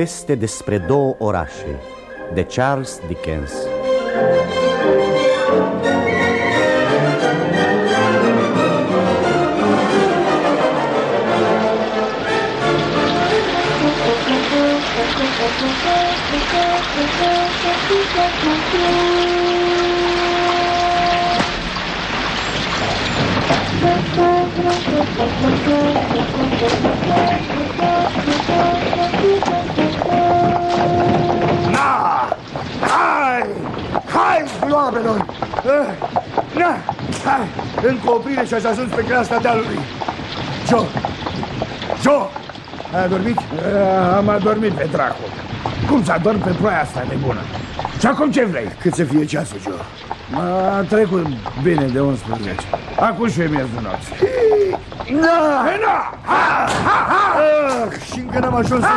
poveste despre două orașe de Charles Dickens Na! Hai, gloabelor! Na! Hai! Încă oprire și ați ajuns pe creasta dealului. Joe! Joe! Ai adormit? Am adormit pe dracu. Cum să adorm pe ploaia asta nebună? Și acum ce vrei? Cât să fie ceasul, Joe? A trecut bine de 11. Acum și miez de noapte. Na! Păi na! Ha! Ha! Ha! Ah, și încă n-am ajuns sus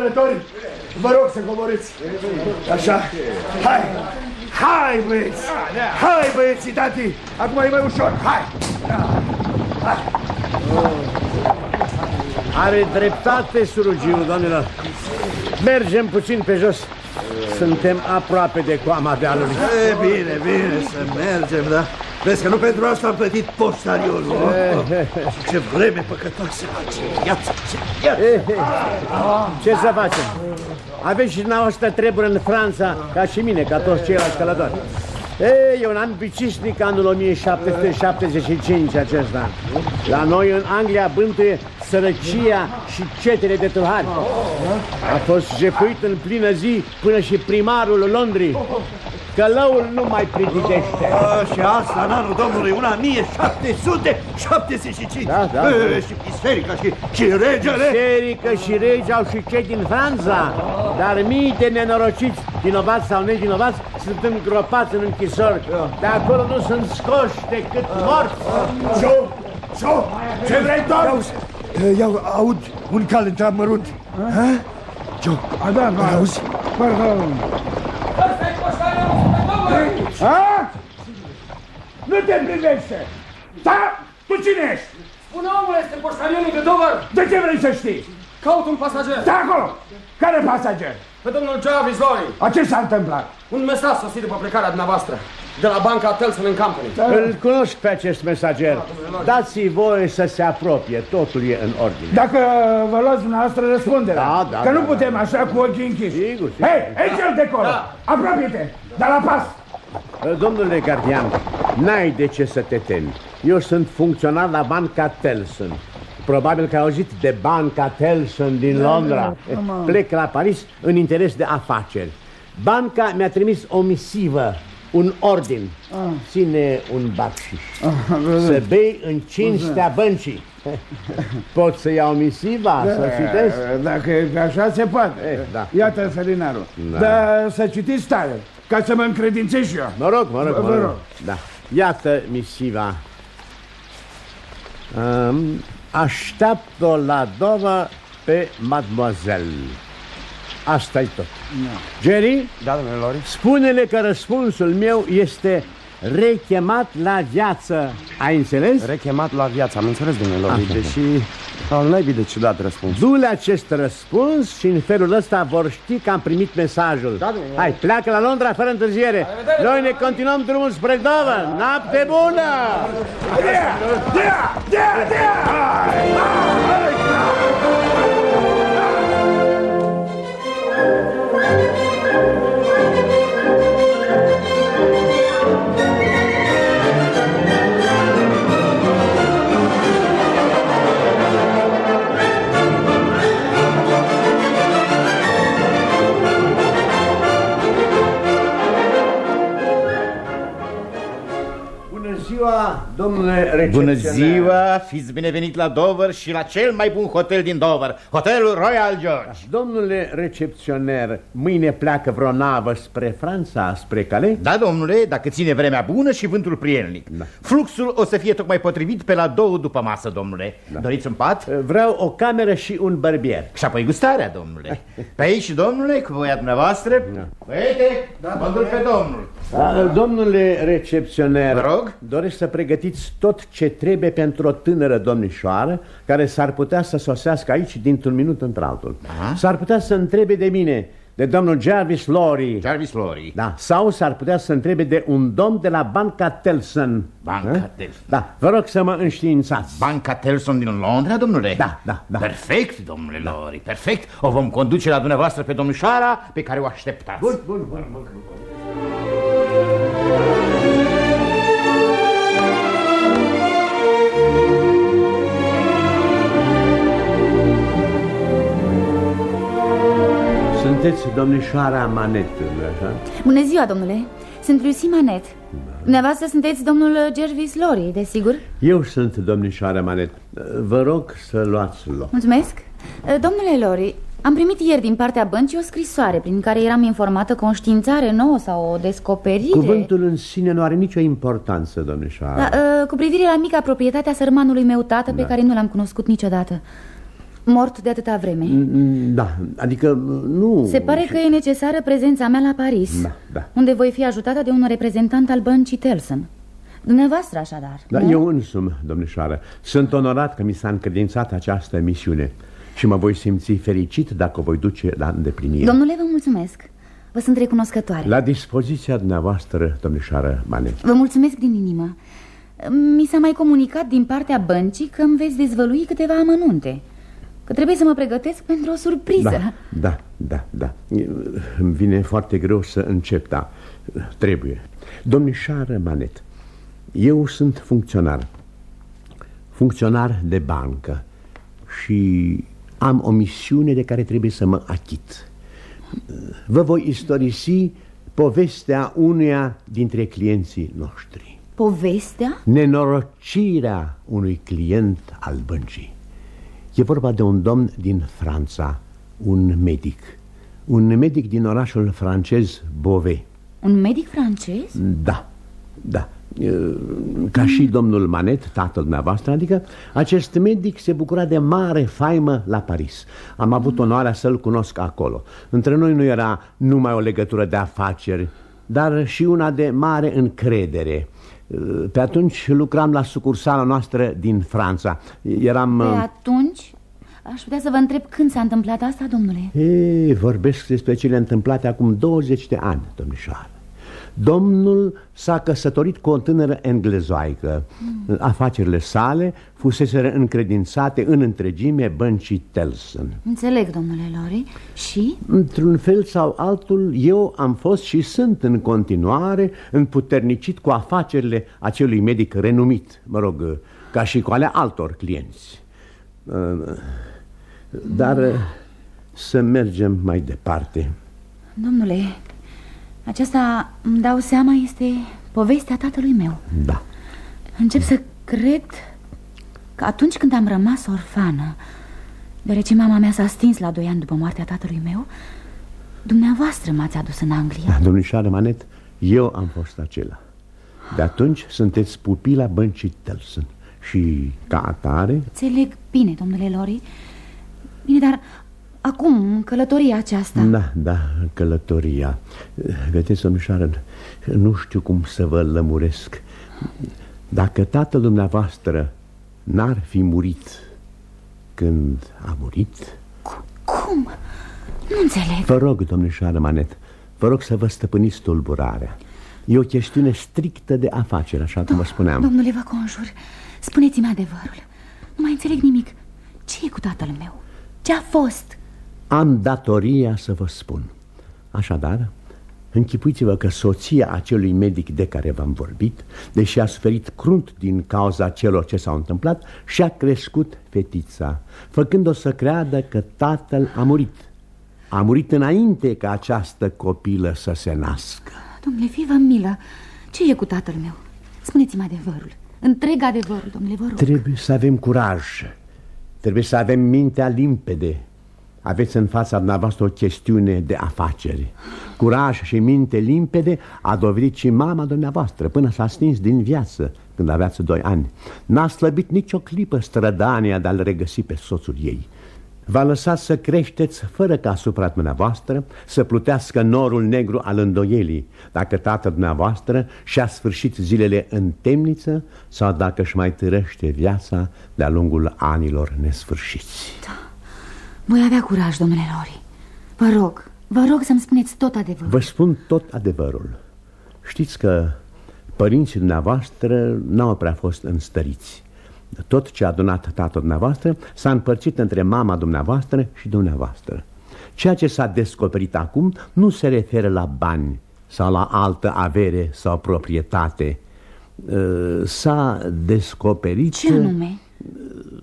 călători, vă rog să coborâți. Așa. Hai! Hai, băieți! Hai, băieții, tati! Acum e mai ușor. Hai! Are dreptate, surugiu, doamnelor. Mergem puțin pe jos. Suntem aproape de coama dealului. E bine, bine să mergem, da? Vezi că nu pentru asta am plătit poștariolul. Și ce vreme păcătoasă face. Iată, iată. Eh, eh. Ce să facem? Aveți și dumneavoastră treburi în Franța, ca și mine, ca toți ceilalți călători. E, e un an bicisnic, anul 1775 acesta. La noi în Anglia bântuie sărăcia și cetele de tâlhari. A fost jefuit în plină zi până și primarul Londrei. Călăul nu mai plictisește. A, și asta în anul domnului, una 1775. Da, da. E, și biserica și, și regele. Biserică și regi au și cei din Franța, dar mii de nenorociți, vinovați sau nevinovați, sunt îngropați în închisori. De acolo nu sunt scoși decât morți. Joe! Joe! Ce vrei, domn? Iau, aud un cal într mărunt. Ha? Joe, A, da, da. auzi? Pardon. Ha? Nu te privește! Da? Tu cine ești? Spune omul, este poștalionul de Dover! De ce vrei să știi? Caut un pasager! Da acolo! Care pasager? Pe domnul Jarvis Lorry! A ce s-a întâmplat? Un mesaj sosit după plecarea dumneavoastră. De la banca Telson Company. Îl cunosc pe acest mesager. Dați-i voie să se apropie, totul e în ordine. Dacă vă luați dumneavoastră răspunderea. Da, da, Că nu da, putem așa cu ochii închiși. Sigur, sigur. Hei, hei cel de acolo! Da. Apropie-te! Dar la pas! Domnule gardian, n-ai de ce să te temi. Eu sunt funcționar la banca Telson. Probabil că ai auzit de banca Telson din Londra. Plec la Paris în interes de afaceri. Banca mi-a trimis o misivă, un ordin. Ține un bacșiș. Să bei în cinstea băncii. Pot să iau misiva, să citesc? Dacă e așa se poate. Eh, da. Iată felinarul. Da. Dar să citiți tare, ca să mă încredințez și eu. Mă rog, mă rog, Vă- mă vă rog. rog. Da. Iată misiva. Um, așteaptă la dovă pe mademoiselle. asta e tot. Jerry, Da, domnule Lori? spune-le că răspunsul meu este rechemat la viață. Ai înțeles? Rechemat la viață, am înțeles, domnule Lori, Așa. deși au naibii de ciudat răspuns. Du-le acest răspuns și în felul ăsta vor ști că am primit mesajul. Da, domnule. Hai, pleacă la Londra fără întârziere. Noi ne continuăm drumul spre Dover. Noapte bună! Bună ziua, domnule recepționar. Bună ziua, fiți binevenit la Dover și la cel mai bun hotel din Dover, Hotelul Royal George. Domnule recepționer, mâine pleacă vreo navă spre Franța, spre Calais? Da, domnule, dacă ține vremea bună și vântul prielnic. Da. Fluxul o să fie tocmai potrivit pe la două după masă, domnule. Doriți un pat? Vreau o cameră și un bărbier. Și apoi gustarea, domnule. Pe aici, domnule, cu voia dumneavoastră. Băiete, da, mă duc pe domnul. Da, domnule recepționer, Vă rog? doresc trebuie să pregătiți tot ce trebuie pentru o tânără domnișoară care s-ar putea să sosească aici dintr-un minut într-altul. S-ar putea să întrebe de mine, de domnul Jarvis Lori. Jarvis Lori. Da, sau s-ar putea să întrebe de un domn de la Banca Telson. Banca Ha? Telson. Da, vă rog să mă înștiințați. Banca Telson din Londra, domnule? Da, da, da. Perfect, domnule Lori, perfect. O vom conduce la dumneavoastră pe domnișoara pe care o așteptați. Bun, bun, bun, bun. Sunteți domnișoara Manet, nu așa? Bună ziua, domnule. Sunt Lucy Manet. Dumneavoastră sunteți domnul Jervis Lori, desigur? Eu sunt domnișoara Manet. Vă rog să luați loc. Mulțumesc. Domnule Lori, am primit ieri din partea băncii o scrisoare prin care eram informată că o științare nouă sau o descoperire... Cuvântul în sine nu are nicio importanță, domnișoara. Da, uh, cu privire la mica proprietate a sărmanului meu tată, pe care nu l-am cunoscut niciodată. Mort de atâta vreme. Mm, Da, adică nu... Se pare că e necesară prezența mea la Paris, Da, da. unde voi fi ajutată de un reprezentant al băncii Telson. Dumneavoastră, așadar. Da, nu? eu însumi, domnișoară, sunt onorat că mi s-a încredințat această misiune și mă voi simți fericit dacă o voi duce la îndeplinire. Domnule, vă mulțumesc. Vă sunt recunoscătoare. La dispoziția dumneavoastră, domnișoară Manet. Vă mulțumesc din inimă. Mi s-a mai comunicat din partea băncii că îmi veți dezvălui câteva amănunte. Că trebuie să mă pregătesc pentru o surpriză. Da, da, da, da. Îmi vine foarte greu să încep, da. Trebuie. Domnișoară Manet, eu sunt funcționar. Funcționar de bancă și am o misiune de care trebuie să mă achit. Vă voi istorisi povestea unuia dintre clienții noștri. Povestea? Nenorocirea unui client al băncii. E vorba de un domn din Franța, un medic. Un medic din orașul francez Beauvais. Un medic francez? Da, da. E, Ca și domnul Manet, tatăl dumneavoastră, adică acest medic se bucura de mare faimă la Paris. Am avut onoarea să-l cunosc acolo. Între noi nu era numai o legătură de afaceri, dar și una de mare încredere. Pe atunci lucram la sucursala noastră din Franța. Eram... Pe atunci aș putea să vă întreb când s-a întâmplat asta, domnule? Ei, vorbesc despre cele întâmplate acum 20 de ani, domnișoară. Domnul s-a căsătorit cu o tânără englezoaică. Mm. Afacerile sale fuseseră încredințate în întregime băncii Telson. Înțeleg, domnule Lori. Și? Într-un fel sau altul, eu am fost și sunt în continuare împuternicit cu afacerile acelui medic renumit, mă rog, ca și cu ale altor clienți. Dar să mergem mai departe. Domnule, aceasta, îmi dau seama, este povestea tatălui meu. Da. Încep să cred că atunci când am rămas orfană, deoarece mama mea s-a stins la doi ani după moartea tatălui meu, dumneavoastră m-ați adus în Anglia. Da, domnișoară Manet, eu am fost acela. De atunci sunteți pupila băncii Telson și ca atare... Înțeleg bine, domnule Lori. Bine, dar acum, în călătoria aceasta... Da, da, călătoria. Vedeți, domnișoară, nu știu cum să vă lămuresc. Dacă tatăl dumneavoastră n-ar fi murit când a murit... Cum? Nu înțeleg. Vă rog, domnișoară Manet, vă rog să vă stăpâniți tulburarea. E o chestiune strictă de afaceri, așa cum vă spuneam. Domnule, vă conjur, spuneți-mi adevărul. Nu mai înțeleg nimic. Ce e cu tatăl meu? Ce a fost? Am datoria să vă spun. Așadar, închipuiți-vă că soția acelui medic de care v-am vorbit, deși a suferit crunt din cauza celor ce s-au întâmplat, și-a crescut fetița, făcând-o să creadă că tatăl a murit. A murit înainte ca această copilă să se nască. Domnule, fie-vă milă. Ce e cu tatăl meu? Spuneți-mi adevărul. Întreg adevărul, domnule, vă rog. Trebuie să avem curaj. Trebuie să avem mintea limpede. Aveți în fața dumneavoastră o chestiune de afaceri. Curaj și minte limpede a dovedit și mama dumneavoastră până s-a stins din viață când aveați doi ani. N-a slăbit nicio clipă strădania de a-l regăsi pe soțul ei. V-a lăsat să creșteți fără ca asupra dumneavoastră să plutească norul negru al îndoielii Dacă tatăl dumneavoastră și-a sfârșit zilele în temniță Sau dacă își mai târăște viața de-a lungul anilor nesfârșiți Da, voi avea curaj, domnule Lori Vă rog, vă rog să-mi spuneți tot adevărul Vă spun tot adevărul Știți că părinții dumneavoastră n-au prea fost înstăriți tot ce a adunat tatăl dumneavoastră s-a împărțit între mama dumneavoastră și dumneavoastră. Ceea ce s-a descoperit acum nu se referă la bani sau la altă avere sau proprietate. Uh, s-a descoperit... Ce anume?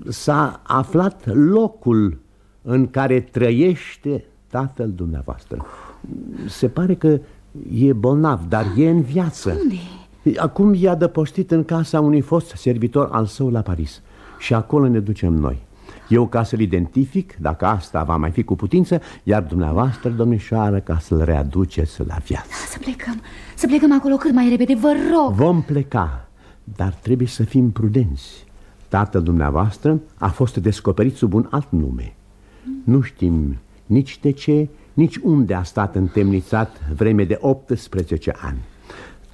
S-a aflat locul în care trăiește tatăl dumneavoastră. Se pare că e bolnav, dar e în viață. Unde? Acum e adăpostit în casa unui fost servitor al său la Paris. Și acolo ne ducem noi. Eu ca să-l identific, dacă asta va mai fi cu putință Iar dumneavoastră, domnișoară, ca să-l readuceți la viață. Să plecăm, să plecăm acolo cât mai repede, vă rog. Vom pleca, dar trebuie să fim prudenți. Tatăl dumneavoastră a fost descoperit sub un alt nume Nu știm nici de ce, nici unde a stat întemnițat vreme de 18 ani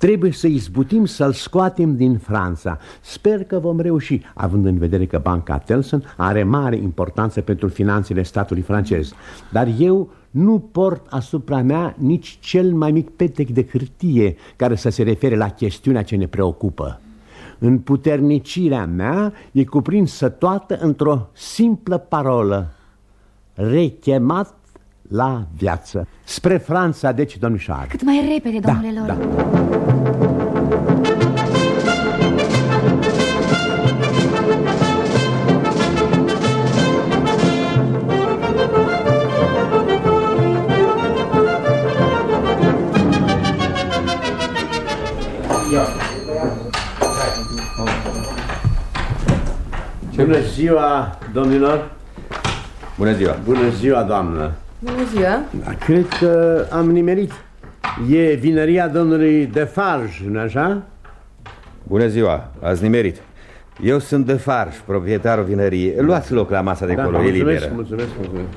Trebuie să izbutim să-l scoatem din Franța. Sper că vom reuși, având în vedere că Banca Telson are mare importanță pentru finanțele statului francez. Dar eu nu port asupra mea nici cel mai mic petec de hârtie care să se refere la chestiunea ce ne preocupă. În puternicirea mea e cuprinsă toată într-o simplă parolă. Rechemat la viață. Spre Franța, deci, domnișoară. Cât mai repede, domnule da, Lori. Da. Bună ziua, domnilor! Bună ziua! Bună ziua, doamnă! Bună ziua! Da, cred că am nimerit. E vineria domnului Defarge, nu așa? Bună ziua, ați nimerit. Eu sunt Defarge, proprietarul vineriei. Luați loc la masa de da, acolo, e liberă. Mulțumesc, mulțumesc.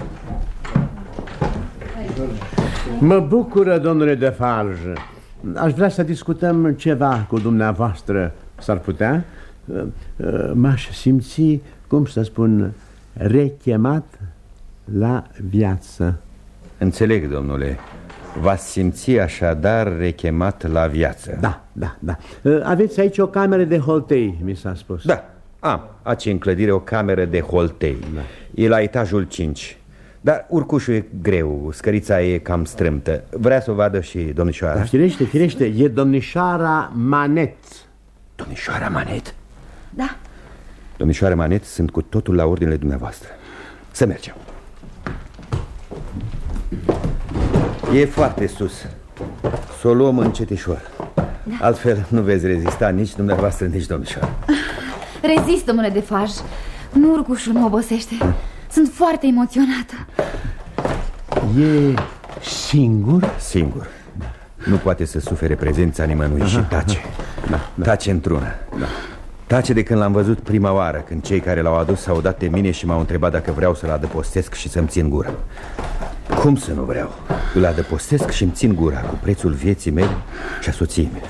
Mă bucură, domnule Defarge. Aș vrea să discutăm ceva cu dumneavoastră. S-ar putea? M-aș simți, cum să spun, rechemat la viață. Înțeleg, domnule. V-ați simți așadar rechemat la viață. Da, da, da. Aveți aici o cameră de holtei, mi s-a spus. Da, am. Aici în clădire o cameră de holtei. Da. E la etajul 5. Dar urcușul e greu, scărița e cam strâmtă. Vrea să o vadă și domnișoara? Da, firește, firește, e domnișoara Manet. Domnișoara Manet? Da. Domnișoara Manet, sunt cu totul la ordinele dumneavoastră. Să mergem. E foarte sus. Să o luăm încetișor. Da. Altfel nu veți rezista nici dumneavoastră, nici domnișoara. Rezist, domnule de faj. Nu urcușul mă obosește. Sunt foarte emoționată. E singur? Singur. Nu poate să sufere prezența nimănui aha, și tace. Da, da. Tace într-una. Da. Tace de când l-am văzut prima oară, când cei care l-au adus s-au dat de mine și m-au întrebat dacă vreau să-l adăpostesc și să-mi țin gura. Cum să nu vreau? Îl adăpostesc și îmi țin gura cu prețul vieții mele și a soției mele.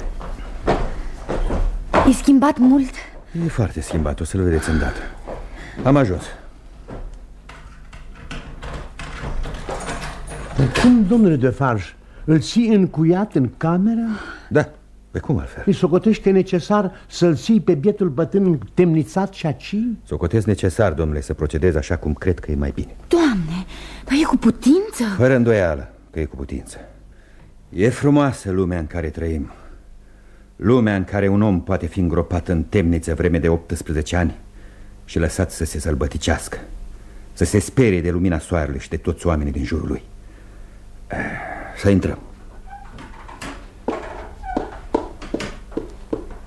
E schimbat mult? E foarte schimbat, o să-l vedeți îndată. Am ajuns. Cum, domnule de Farj, îl ții încuiat în cameră? Da, pe cum altfel? Îi socotești că e necesar să-l ții pe bietul bătân temnițat și aci? Socotesc necesar, domnule, să procedez așa cum cred că e mai bine Doamne, dar e cu putință? Fără îndoială că e cu putință E frumoasă lumea în care trăim Lumea în care un om poate fi îngropat în temniță vreme de 18 ani Și lăsat să se sălbăticească Să se sperie de lumina soarelui și de toți oamenii din jurul lui eh, Să intrăm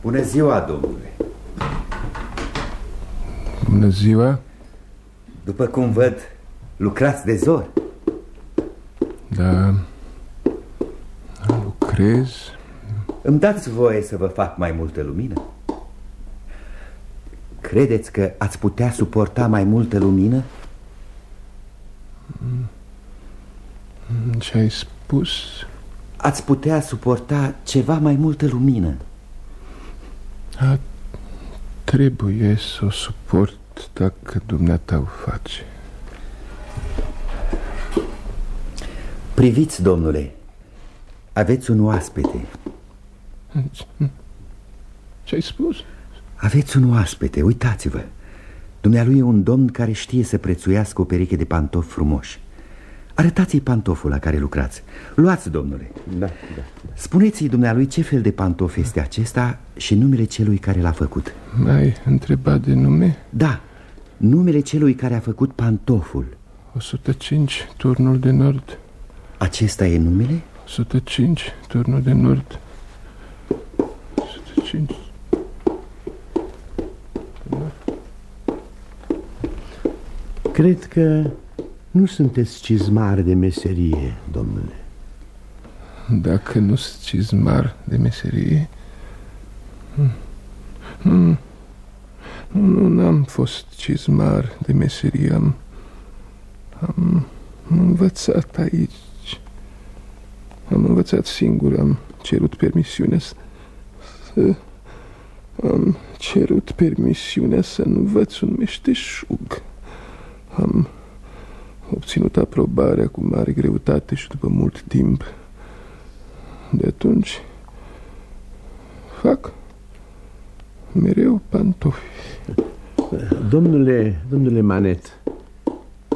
Bună ziua, domnule Bună ziua După cum văd, lucrați de zor Da Lucrez Îmi dați voie să vă fac mai multă lumină? Credeți că ați putea suporta mai multă lumină? Ce ai spus? Ați putea suporta ceva mai multă lumină A, Trebuie să o suport dacă dumneata o face. Priviți, domnule Aveți un oaspete. Ce ai spus? Aveți un oaspete, uitați-vă. Dumnealui e un domn care știe să prețuiască o pereche de pantofi frumoși Arătați-i pantoful la care lucrați. Luați, domnule. Da, da, da. Spuneți-i dumnealui ce fel de pantof este acesta Și numele celui care l-a făcut. Mai întrebat de nume? Da, numele celui care a făcut pantoful. 105, turnul de nord. Acesta e numele? 105, turnul de nord. 105 Cred că nu sunteți cizmar de meserie, domnule Dacă nu sunt cizmar de meserie hmm. Hmm. Nu, n-am fost cizmar de meserie Am, am învățat aici Am învățat singur Am cerut permisiunea să, să Am cerut permisiunea să învăț un meșteșug Am obținut aprobarea cu mare greutate și după mult timp. De atunci fac mereu pantofi. Domnule, domnule Manet,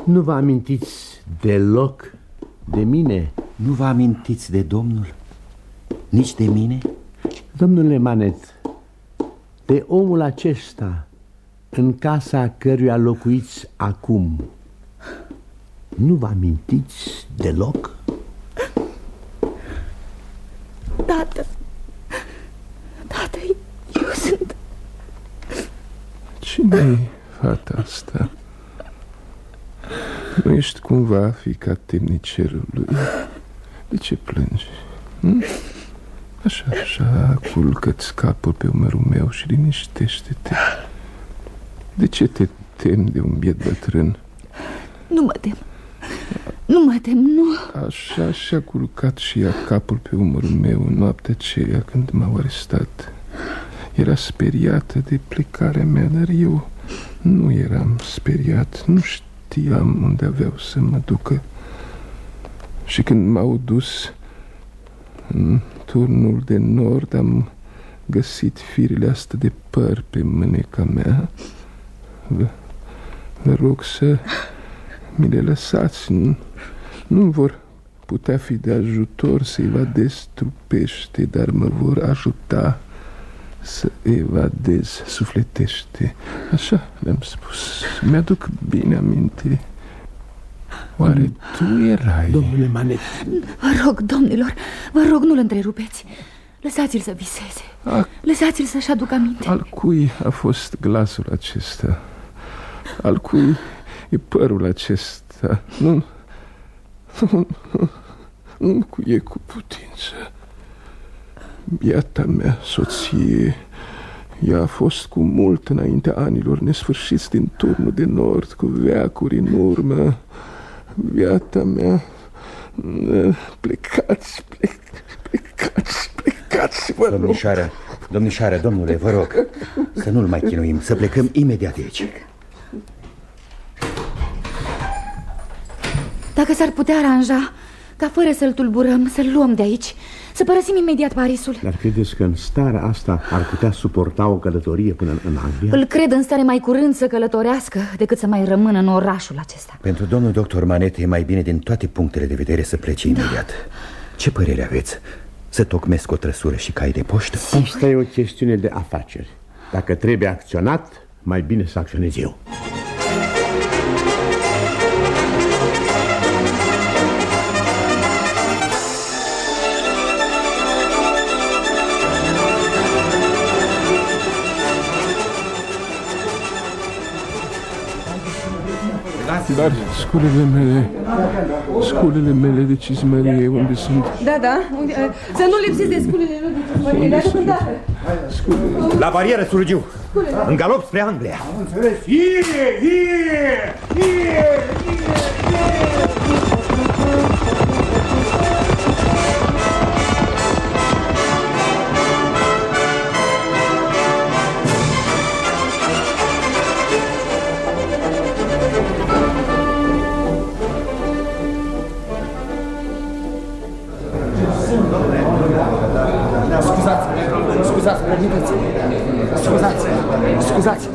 nu vă amintiți deloc de mine? Nu vă amintiți de domnul? Nici de mine? Domnule Manet, de omul acesta în casa căruia locuiți acum, nu vă amintiți deloc? Tată, tată, eu sunt... cine e fata asta? Nu ești cumva fica temnicerului? De ce plângi? Hm? Așa, așa, culcă-ți capul pe umărul meu și liniștește-te De ce te temi de un biet bătrân? Nu mă tem Nu mă tem, nu. Așa și-a culcat și ea capul pe umărul meu în noaptea aceea când m-au arestat. Era speriată de plecarea mea, dar eu nu eram speriat Nu știam unde aveau să mă ducă. Și când m-au dus în turnul de nord Am găsit firile astea de păr pe mâneca mea. Vă, vă rog să mi le lăsați Nu, nu vor putea fi de ajutor să evadez trupește Dar mă vor ajuta să evadez sufletește Așa le-am spus. Mi-aduc bine aminte. Oare tu erai? Domnule Manet. Vă rog, domnilor, vă rog, nu-l întrerupeți. Lăsați-l să viseze. A, Lăsați-l să-și aducă aminte. Al cui a fost glasul acesta? Al cui e părul acesta? Nu, nu, nu, nu cu e cu putință. Biata mea soție Ea a fost cu mult înaintea anilor nesfârșiți din turnul de nord Cu veacuri în urmă. Viata mea Plecați, plec, plecați, plecați, vă rog. Domnișoară, domnișoară, domnule, vă rog Să nu-l mai chinuim, să plecăm imediat de aici Dacă s-ar putea aranja Ca fără să-l tulburăm, să-l luăm de aici Să părăsim imediat Parisul. Dar credeți că în starea asta ar putea suporta o călătorie până în Anglia? Îl cred în stare mai curând să călătorească Decât să mai rămână în orașul acesta. Pentru domnul doctor Manet e mai bine din toate punctele de vedere să plece imediat. Ce părere aveți? Să tocmesc o trăsură și cai de poștă? Asta e o chestiune de afaceri. Dacă trebuie acționat, mai bine să acționez eu Dar sculele mele Sculele mele de cizmărie Unde sunt? Da, da, să nu lipsiți de sculele lui de cizmărie De deocamdată La barieră, Surgiu În galop spre Anglia Am înțeles. Ie, ie, ie, ie, ie. Scuzați, permiteți. Scuzați, scuzați.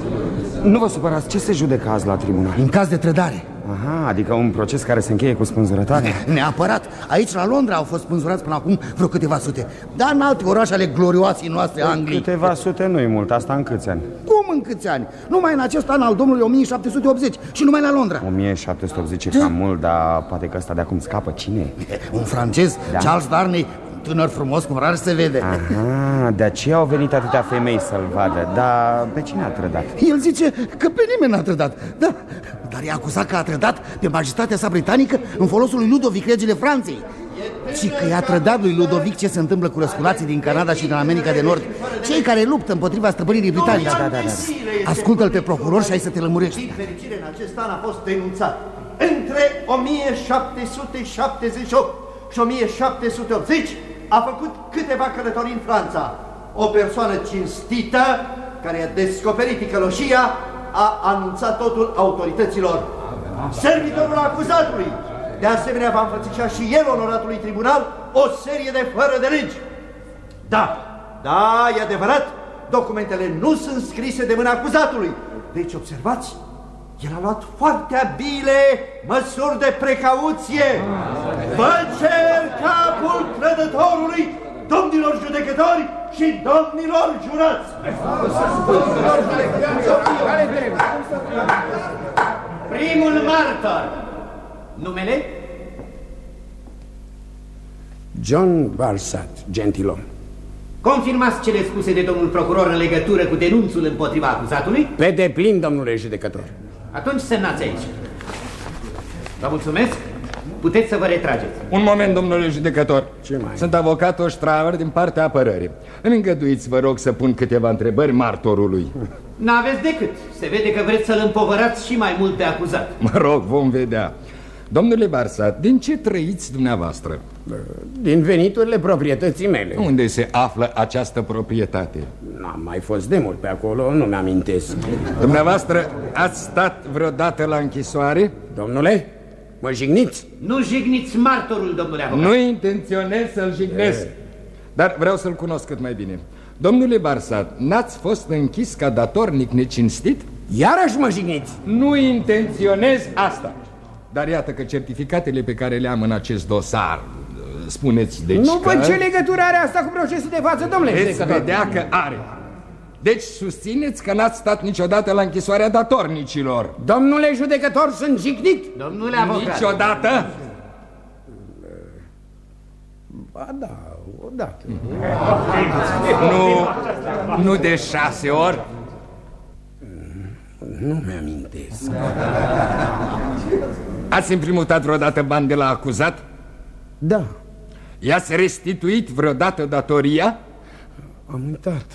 Nu vă supărați, ce se judecă azi la tribunal? În caz de trădare. Aha, adică un proces care se încheie cu spânzurătoare? Neapărat. Aici, la Londra, au fost spânzurați până acum vreo câteva sute. Dar în alte orașe ale glorioasei noastre Anglii. Câteva sute nu-i mult, asta în câți ani? Cum în câți ani? Numai în acest an al domnului 1780 și numai la Londra. 1780 e cam mult, dar poate că ăsta de acum scapă. Cine e? Un francez, da. Charles Darnay, tânăr frumos, cum rar se vede. Aha, de aceea au venit atâtea femei să-l vadă. Dar pe cine a trădat? El zice că pe nimeni n-a trădat. Da, dar e acuzat că a trădat pe majestatea sa britanică în folosul lui Ludovic, regele Franței. Și că i-a trădat lui Ludovic ce se întâmplă cu răsculații din Canada și din America de Nord Cei care luptă împotriva stăpânirii britanice Da, da, da, da. Ascultă-l pe procuror și ai să te lămurești Din fericire, în acest an a fost denunțat între 1778 și 1780 a făcut câteva călătorii în Franța. O persoană cinstită care a descoperit ticăloșia a anunțat totul autorităților. Servitorul acuzatului, de asemenea va înfățișa și el onoratului tribunal o serie de fără de legi. Da, da, e adevărat, documentele nu sunt scrise de mâna acuzatului. Deci, observați, el a luat foarte abile măsuri de precauție. Vă cer capul trădătorului, domnilor judecători și domnilor jurați. Primul martor. Numele? John Barsat, gentilom. Confirmați cele spuse de domnul procuror în legătură cu denunțul împotriva acuzatului? Pe deplin, domnule judecător. Atunci semnați aici. Vă mulțumesc. Puteți să vă retrageți. Un moment, domnule judecător. Ce mai? Sunt avocat Oștraver din partea apărării. Îmi îngăduiți, vă rog, să pun câteva întrebări martorului. N-aveți decât. Se vede că vreți să-l împovărați și mai mult pe acuzat. Mă rog, vom vedea. Domnule Barsat, din ce trăiți dumneavoastră? Din veniturile proprietății mele. Unde se află această proprietate? N-am mai fost de mult pe acolo, nu mi-amintesc. Dumneavoastră ați stat vreodată la închisoare? Domnule, mă jigniți? Nu jigniți martorul, domnule avocat. Nu intenționez să-l jignesc, dar vreau să-l cunosc cât mai bine. Domnule Barsat, n-ați fost închis ca datornic necinstit? Iarăși mă jigniți? Nu intenționez asta. Dar iată că certificatele pe care le am în acest dosar, spuneți deci nu că... văd ce legătură are asta cu procesul de față, domnule Veți judecător. vedea că are. Deci susțineți că n-ați stat niciodată la închisoarea datornicilor. Domnule judecător, sunt jignit? Domnule avocat. Niciodată? Ba da, odată. Nu, nu de șase ori? Nu mi-amintesc. Ați împrimutat vreodată bani de la acuzat? Da, I-ați restituit vreodată datoria? am uitat.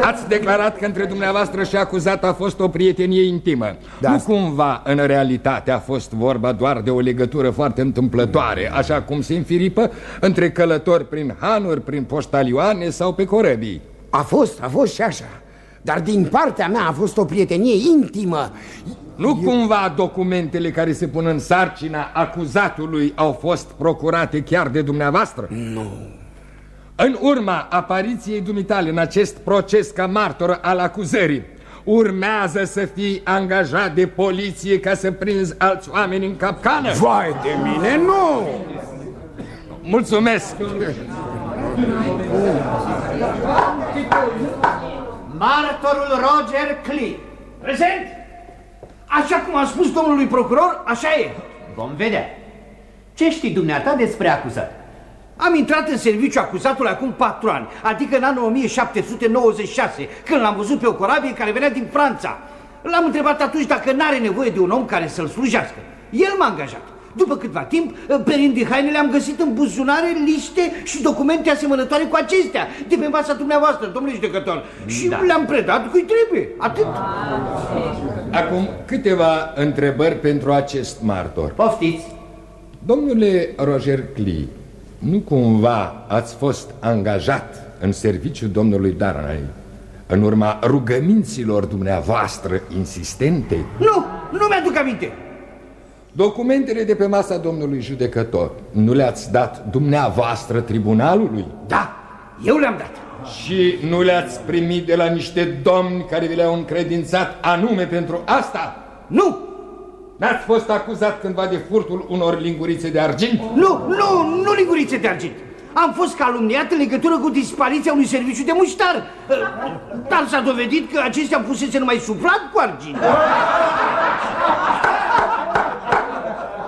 Ați declarat că între dumneavoastră și acuzat a fost o prietenie intimă. Da. Nu cumva, în realitate, a fost vorba doar de o legătură foarte întâmplătoare, așa cum se înfiripă între călători prin hanuri, prin poștalioane sau pe corăbii. A fost, a fost și așa. Dar din partea mea a fost o prietenie intimă. Nu cumva documentele care se pun în sarcina acuzatului au fost procurate chiar de dumneavoastră? Nu. În urma apariției dumitale în acest proces ca martor al acuzării, urmează să fii angajat de poliție ca să prinzi alți oameni în capcană? Vai de mine, nu! Mulțumesc! Martorul Roger Clee. Prezent? Așa cum a spus domnului procuror, așa e. Vom vedea. Ce știi dumneata despre acuzat? Am intrat în serviciu acuzatul acum patru ani, adică în anul 1796, când l-am văzut pe o corabie care venea din Franța. L-am întrebat atunci dacă n-are nevoie de un om care să-l slujească. El m-a angajat. După câtva timp, perind de hainele, am găsit în buzunare liste și documente asemănătoare cu acestea, de pe masa dumneavoastră, domnule judecător. Și Da. le-am predat cui trebuie. Atât. Acum câteva întrebări pentru acest martor. Poftiți. Domnule Roger Clee, nu cumva ați fost angajat în serviciul domnului Darnay în urma rugăminților dumneavoastră insistente? Nu, nu mi-aduc aminte. Documentele de pe masa domnului judecător nu le-ați dat dumneavoastră tribunalului? Da, Eu le-am dat. Și nu le-ați primit de la niște domni care vi le-au încredințat anume pentru asta? Nu! N-ați fost acuzat cândva de furtul unor lingurițe de argint? Nu, nu, nu lingurițe de argint. Am fost calumniat în legătură cu dispariția unui serviciu de muștar. Dar s-a dovedit că acestea fusese numai suflat cu argint.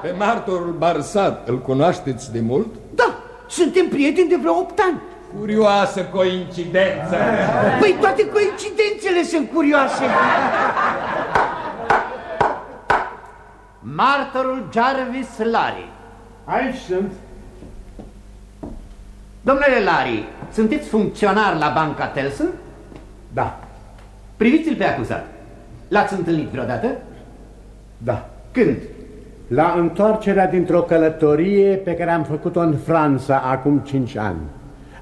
Pe martorul Barsad îl cunoașteți de mult? Da, suntem prieteni de vreo 8 ani. Curioasă coincidență. Păi toate coincidențele sunt curioase. Martorul Jarvis Larry. Aici sunt. Domnule Larry, sunteți funcționar la Banca Telson? Da. Priviți-l pe acuzat. L-ați întâlnit vreodată? Da. Când? La întoarcerea dintr-o călătorie pe care am făcut-o în Franța acum cinci ani.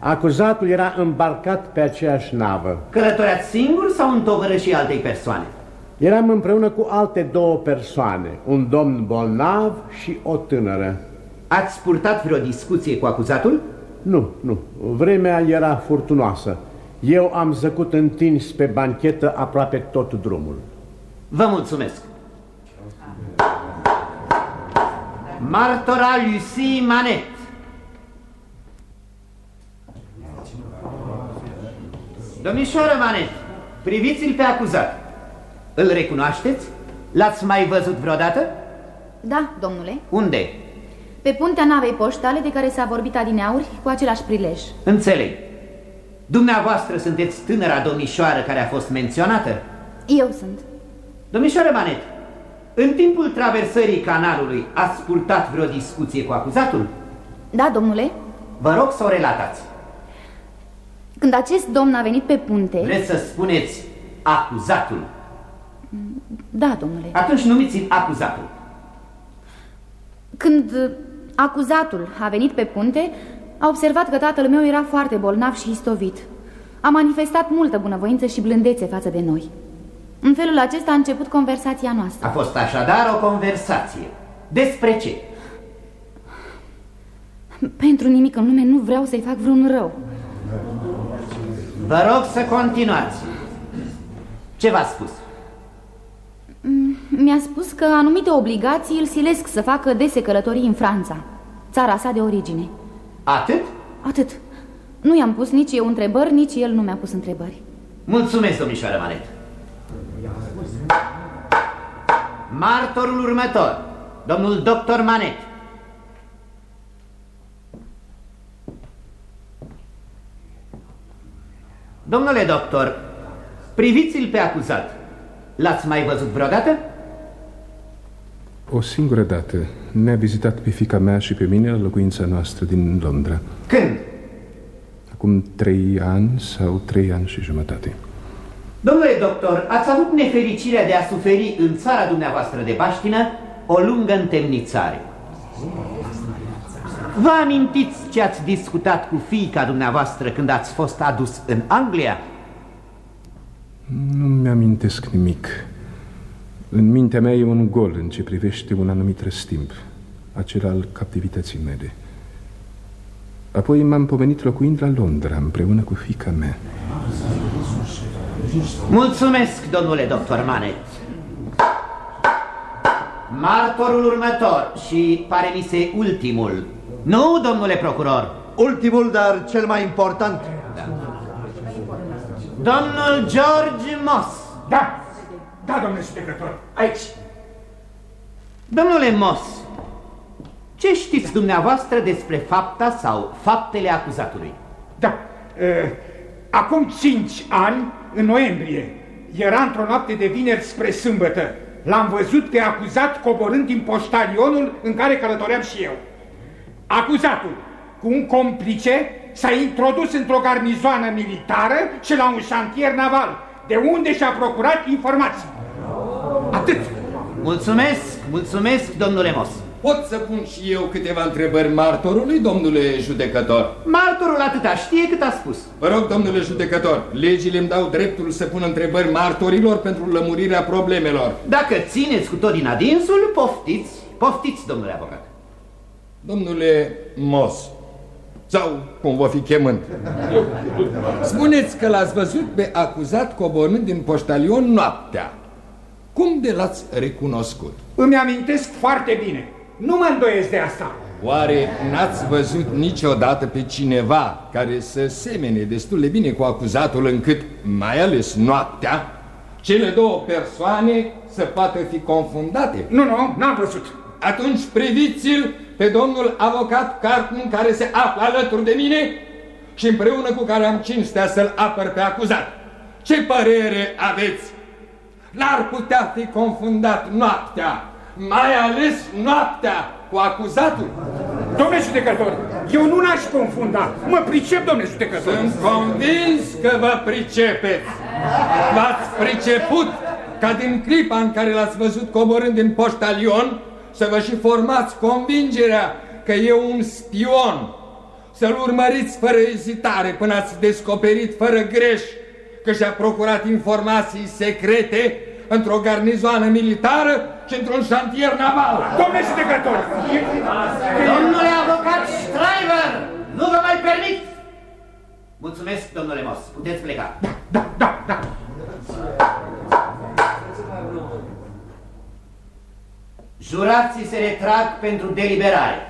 Acuzatul era îmbarcat pe aceeași navă. Călătoreați singur sau în și altei persoane? Eram împreună cu alte două persoane, un domn bolnav și o tânără. Ați purtat vreo discuție cu acuzatul? Nu, nu. Vremea era furtunoasă. Eu am zăcut întins pe banchetă aproape tot drumul. Vă mulțumesc. Martora Lucie Manet. Domnișoară Manet, priviți-l pe acuzat. Îl recunoașteți? L-ați mai văzut vreodată? Da, domnule. Unde? Pe puntea navei poștale de care s-a vorbit adineauri cu același prilej. Înțeleg. Dumneavoastră sunteți tânăra domnișoară care a fost menționată? Eu sunt. Domnișoară Manet, în timpul traversării canalului ați purtat vreo discuție cu acuzatul? Da, domnule. Vă rog să o relatați. Când acest domn a venit pe punte... Vreți să spuneți acuzatul? Da, domnule. Atunci numiți-l acuzatul. Când acuzatul a venit pe punte, a observat că tatăl meu era foarte bolnav și istovit. A manifestat multă bunăvoință și blândețe față de noi. În felul acesta a început conversația noastră. A fost așadar o conversație. Despre ce? Pentru nimic în lume nu vreau să-i fac vreun rău. Vă rog să continuați. Ce v-a spus? Mm, mi-a spus că anumite obligații îl silesc să facă dese călătorii în Franța, țara sa de origine. Atât? Atât. Nu i-am pus nici eu întrebări, nici el nu mi-a pus întrebări. Mulțumesc, domnișoară Manet. Martorul următor, domnul doctor Manet. Domnule doctor, priviți-l pe acuzat. L-ați mai văzut vreodată? O singură dată ne-a vizitat pe fica mea și pe mine la locuința noastră din Londra. Când? Acum trei ani sau trei ani și jumătate. Domnule doctor, ați avut nefericirea de a suferi în țara dumneavoastră de baștină o lungă întemnițare. Vă amintiți ce ați discutat cu fiica dumneavoastră când ați fost adus în Anglia? Nu mi-amintesc nimic. În mintea mea e un gol în ce privește un anumit răstimp, acela al captivității mele. Apoi m-am pomenit locuind la Londra împreună cu fica mea. Mulțumesc, domnule doctor Manet. Martorul următor și pare mi se ultimul. Nu, domnule procuror. Ultimul, dar cel mai important. Da. Domnul George Moss. Da, da, domnule judecător, aici. Domnule Moss, ce știți dumneavoastră despre fapta sau faptele acuzatului? Da, uh, acum cinci ani, în noiembrie, era într-o noapte de vineri spre sâmbătă. L-am văzut pe acuzat coborând din poștalionul în care călătoream și eu. Acuzatul, cu un complice, s-a introdus într-o garnizoană militară și la un șantier naval, de unde și-a procurat informații. Atât. Mulțumesc, mulțumesc, domnule Mos. Pot să pun și eu câteva întrebări martorului, domnule judecător? Martorul atâta știe cât a spus. Vă rog, domnule judecător, legile îmi dau dreptul să pun întrebări martorilor pentru lămurirea problemelor. Dacă țineți cu tot din adinsul, poftiți, poftiți, domnule avocat. Domnule Mos, sau cum vă fi chemând. Spuneți că l-ați văzut pe acuzat coborând din poștalion noaptea. Cum de l-ați recunoscut? Îmi amintesc foarte bine. Nu mă îndoiesc de asta. Oare n-ați văzut niciodată pe cineva care să semene destul de bine cu acuzatul încât, mai ales noaptea, cele două persoane să poată fi confundate? Nu, nu, n-am văzut. Atunci priviți-l pe domnul avocat Cartman care se află alături de mine și împreună cu care am cinstea să-l apăr pe acuzat. Ce părere aveți? N-ar putea fi confundat noaptea, mai ales noaptea, cu acuzatul? Domnule judecător, eu nu n-aș confunda. Mă pricep, domnule judecător. Sunt convins că vă pricepeți. V-ați priceput ca din clipa în care l-ați văzut coborând din poștalion să vă și formați convingerea că e un spion. Să-l urmăriți fără ezitare până ați descoperit fără greș că și-a procurat informații secrete într-o garnizoană militară și într-un șantier naval. Domnule judecător! Domnule avocat Stryver, nu vă mai permit! Mulțumesc, domnule Moss. Puteți pleca. Da, da, da, da. Jurații se retrag pentru deliberare.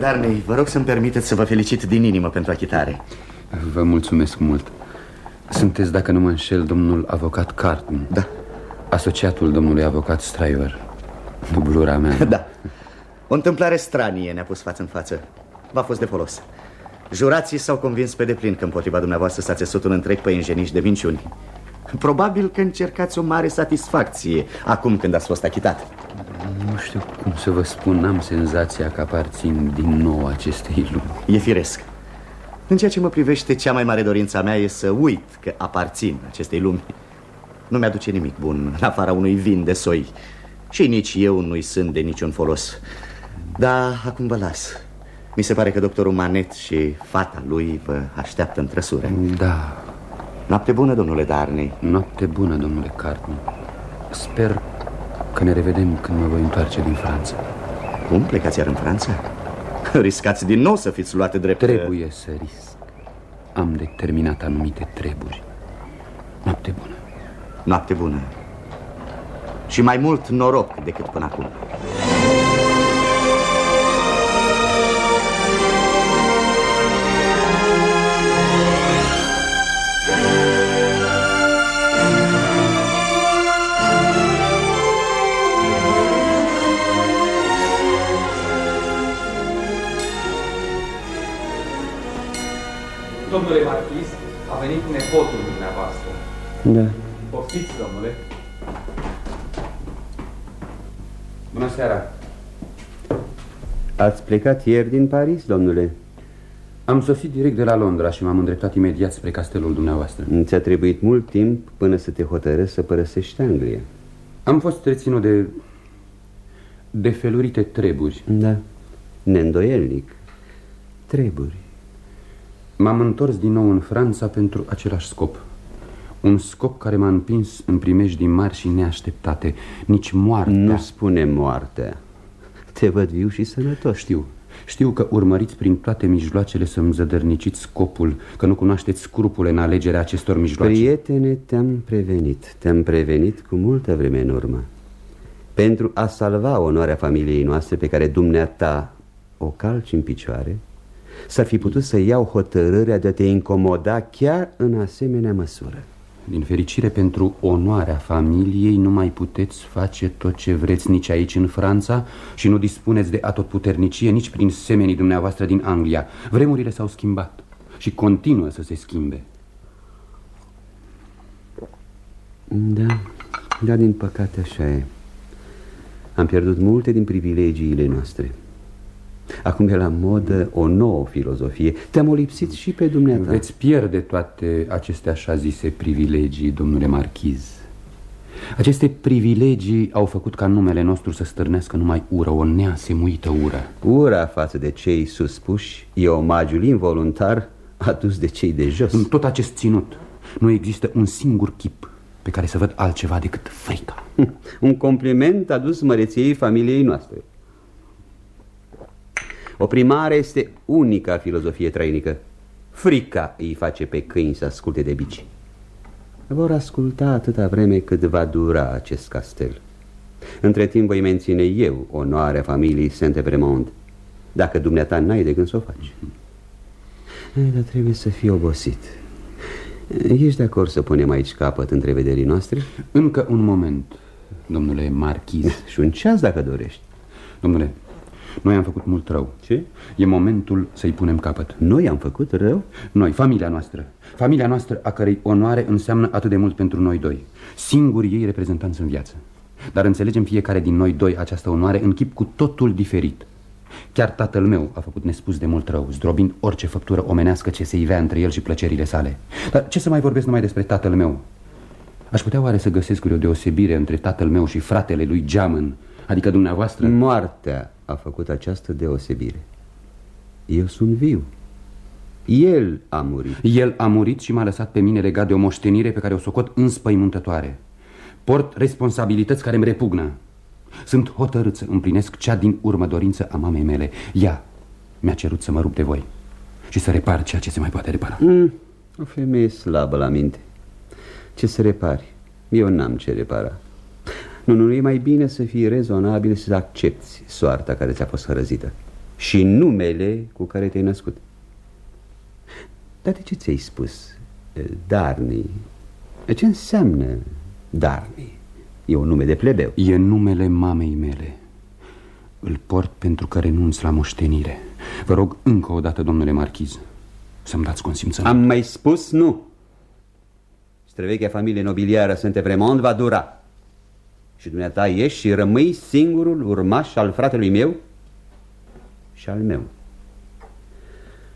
Da. Domnule Darney, vă rog să-mi permiteți să vă felicit din inimă pentru achitare. Vă mulțumesc mult. Sunteți, dacă nu mă înșel, domnul avocat Carton. Da. Asociatul domnului avocat Stryver. Dublura mea. Da. O întâmplare stranie ne-a pus față în față. V-a fost de folos. Jurații s-au convins pe deplin că împotriva dumneavoastră s-a țesut un întreg păienjeniș de vinciuni. Probabil că încercați o mare satisfacție acum când ați fost achitat. Nu știu cum să vă spun, n-am senzația că aparțin din nou acestei lumi. E firesc. În ceea ce mă privește, cea mai mare dorință a mea e să uit că aparțin acestei lumi. Nu mi-aduce nimic bun, în afara unui vin de soi. Și nici eu nu-i sunt de niciun folos. Dar acum vă las. Mi se pare că doctorul Manet și fata lui vă așteaptă în trăsură. Da. Noapte bună, domnule Darney. Noapte bună, domnule Carton. Sper că ne revedem când mă voi întoarce din Franța. Cum plecați iar în Franța? Riscați din nou să fiți luate drept... Trebuie să risc. Am determinat anumite treburi. Noapte bună. Noapte bună. Și mai mult noroc decât până acum. Domnule marchis, a venit nepotul dumneavoastră. Da. Poftiți, domnule. Bună seara. Ați plecat ieri din Paris, domnule? Am sosit direct de la Londra și m-am îndreptat imediat spre castelul dumneavoastră. Ți-a trebuit mult timp până să te hotărăști să părăsești Anglia. Am fost reținut de... de felurite treburi. Da, neîndoielnic. Treburi. M-am întors din nou în Franța pentru același scop. Un scop care m-a împins în primejdii mari și neașteptate. Nici moartea... Nu spune moartea. Te văd viu și sănătos. Știu. Știu că urmăriți prin toate mijloacele să-mi zădărniciți scopul, că nu cunoașteți scrupule în alegerea acestor mijloace. Prietene, te-am prevenit. Te-am prevenit cu multă vreme în urmă. Pentru a salva onoarea familiei noastre pe care dumneata o calci în picioare, s-ar fi putut să iau hotărârea de a te incomoda chiar în asemenea măsură. Din fericire pentru onoarea familiei nu mai puteți face tot ce vreți nici aici în Franța și nu dispuneți de atotputernicie nici prin semenii dumneavoastră din Anglia. Vremurile s-au schimbat și continuă să se schimbe. Da, da, din păcate așa e. Am pierdut multe din privilegiile noastre. Acum e la modă o nouă filozofie. Te-am olipsit și pe dumneata. Veți pierde toate aceste așa zise privilegii, domnule marchiz. Aceste privilegii au făcut ca numele nostru să stârnească numai ură, o neasemuită ură. Ura față de cei suspuși e omagiul involuntar adus de cei de jos. În tot acest ținut nu există un singur chip pe care să văd altceva decât frica. un compliment adus măreției familiei noastre. Oprimarea este unica filozofie trainică. Frica îi face pe câini să asculte de bici. Vor asculta atâta vreme cât va dura acest castel. Între timp voi menține eu onoarea familiei Saint-Evremont, dacă dumneata n-ai de gând să o faci. Ei, dar trebuie să fii obosit. Ești de acord să punem aici capăt întrevederii noastre? Încă un moment, domnule marchiz. Și un ceas dacă dorești. Domnule, noi am făcut mult rău. Ce? E momentul să-i punem capăt. Noi am făcut rău? Noi, familia noastră. Familia noastră a cărei onoare înseamnă atât de mult pentru noi doi. Singuri ei reprezentanți în viață. Dar înțelegem fiecare din noi doi această onoare în chip cu totul diferit. Chiar tatăl meu a făcut nespus de mult rău, zdrobind orice făptură omenească ce se ivea între el și plăcerile sale. Dar ce să mai vorbesc numai despre tatăl meu? Aș putea oare să găsesc o deosebire între tatăl meu și fratele lui Geamăn, adică dumneavoastră? Moartea a făcut această deosebire. Eu sunt viu. El a murit. El a murit și m-a lăsat pe mine legat de o moștenire pe care o socot înspăimântătoare. Port responsabilități care îmi repugnă. Sunt hotărât să împlinesc cea din urmă dorință a mamei mele. Ea mi-a cerut să mă rup de voi și să repar ceea ce se mai poate repara. Mm, o femeie slabă la minte. Ce să repari? Eu n-am ce repara. Nu, nu, e mai bine să fii rezonabil și să accepti soarta care ți-a fost hărăzită și numele cu care te-ai născut. Dar de ce ți-ai spus Darni? Ce înseamnă Darni? E un nume de plebeu. E numele mamei mele. Îl port pentru că renunț la moștenire. Vă rog încă o dată, domnule marchiz, să-mi dați consimțământ. Am mai spus nu. Străvechea familie nobiliară Saint-Evremont va dura. Și dumneata ești și rămâi singurul urmaș al fratelui meu și al meu.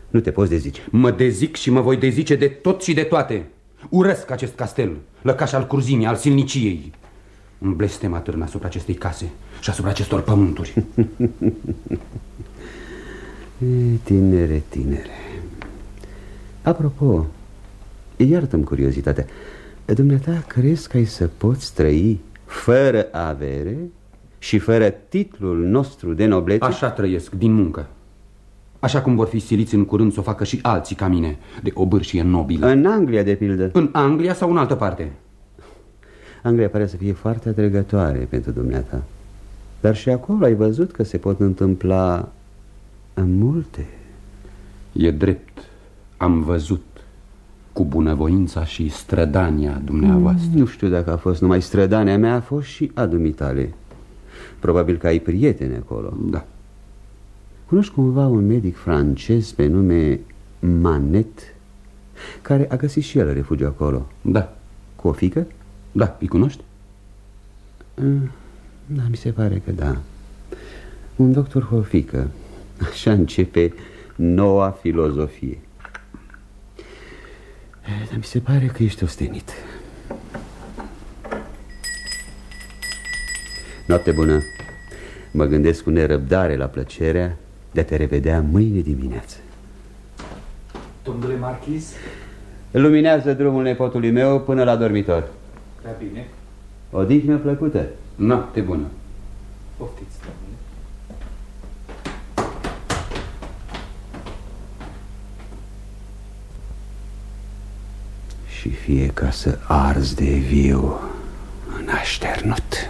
Nu te poți dezice. Mă dezic și mă voi dezice de tot și de toate. Urăsc acest castel, lăcaș al curzimii, al silniciei. Un blestem atârnă asupra acestei case și asupra acestor pământuri. e, tinere, tinere. Apropo, iartă-mi curiozitatea. Dumneata, crezi că ai să poți trăi fără avere și fără titlul nostru de noblețe? Așa trăiesc, din muncă. Așa cum vor fi siliți în curând să o facă și alții ca mine, de o bârșie nobilă. În Anglia, de pildă. În Anglia sau în altă parte? Anglia pare să fie foarte atrăgătoare pentru dumneata. Dar și acolo ai văzut că se pot întâmpla multe. E drept. Am văzut cu bunăvoința și strădania dumneavoastră. Nu știu dacă a fost numai strădania mea, a fost și a dumitale. Probabil că ai prieteni acolo. Da. Cunoști cumva un medic francez pe nume Manet, care a găsit și el refugiu acolo? Da. Cu o fică? Da, îi cunoști? Da, mi se pare că da. Un doctor Hofică. Așa începe noua filozofie. Dar mi se pare că ești ostenit. Noapte bună. Mă gândesc cu nerăbdare la plăcerea de a te revedea mâine dimineață. Domnule marchis? Luminează drumul nepotului meu până la dormitor. Prea bine. Odihnă plăcută. Noapte bună. Poftiți, domnule. Și fie ca să arzi de viu în așternut.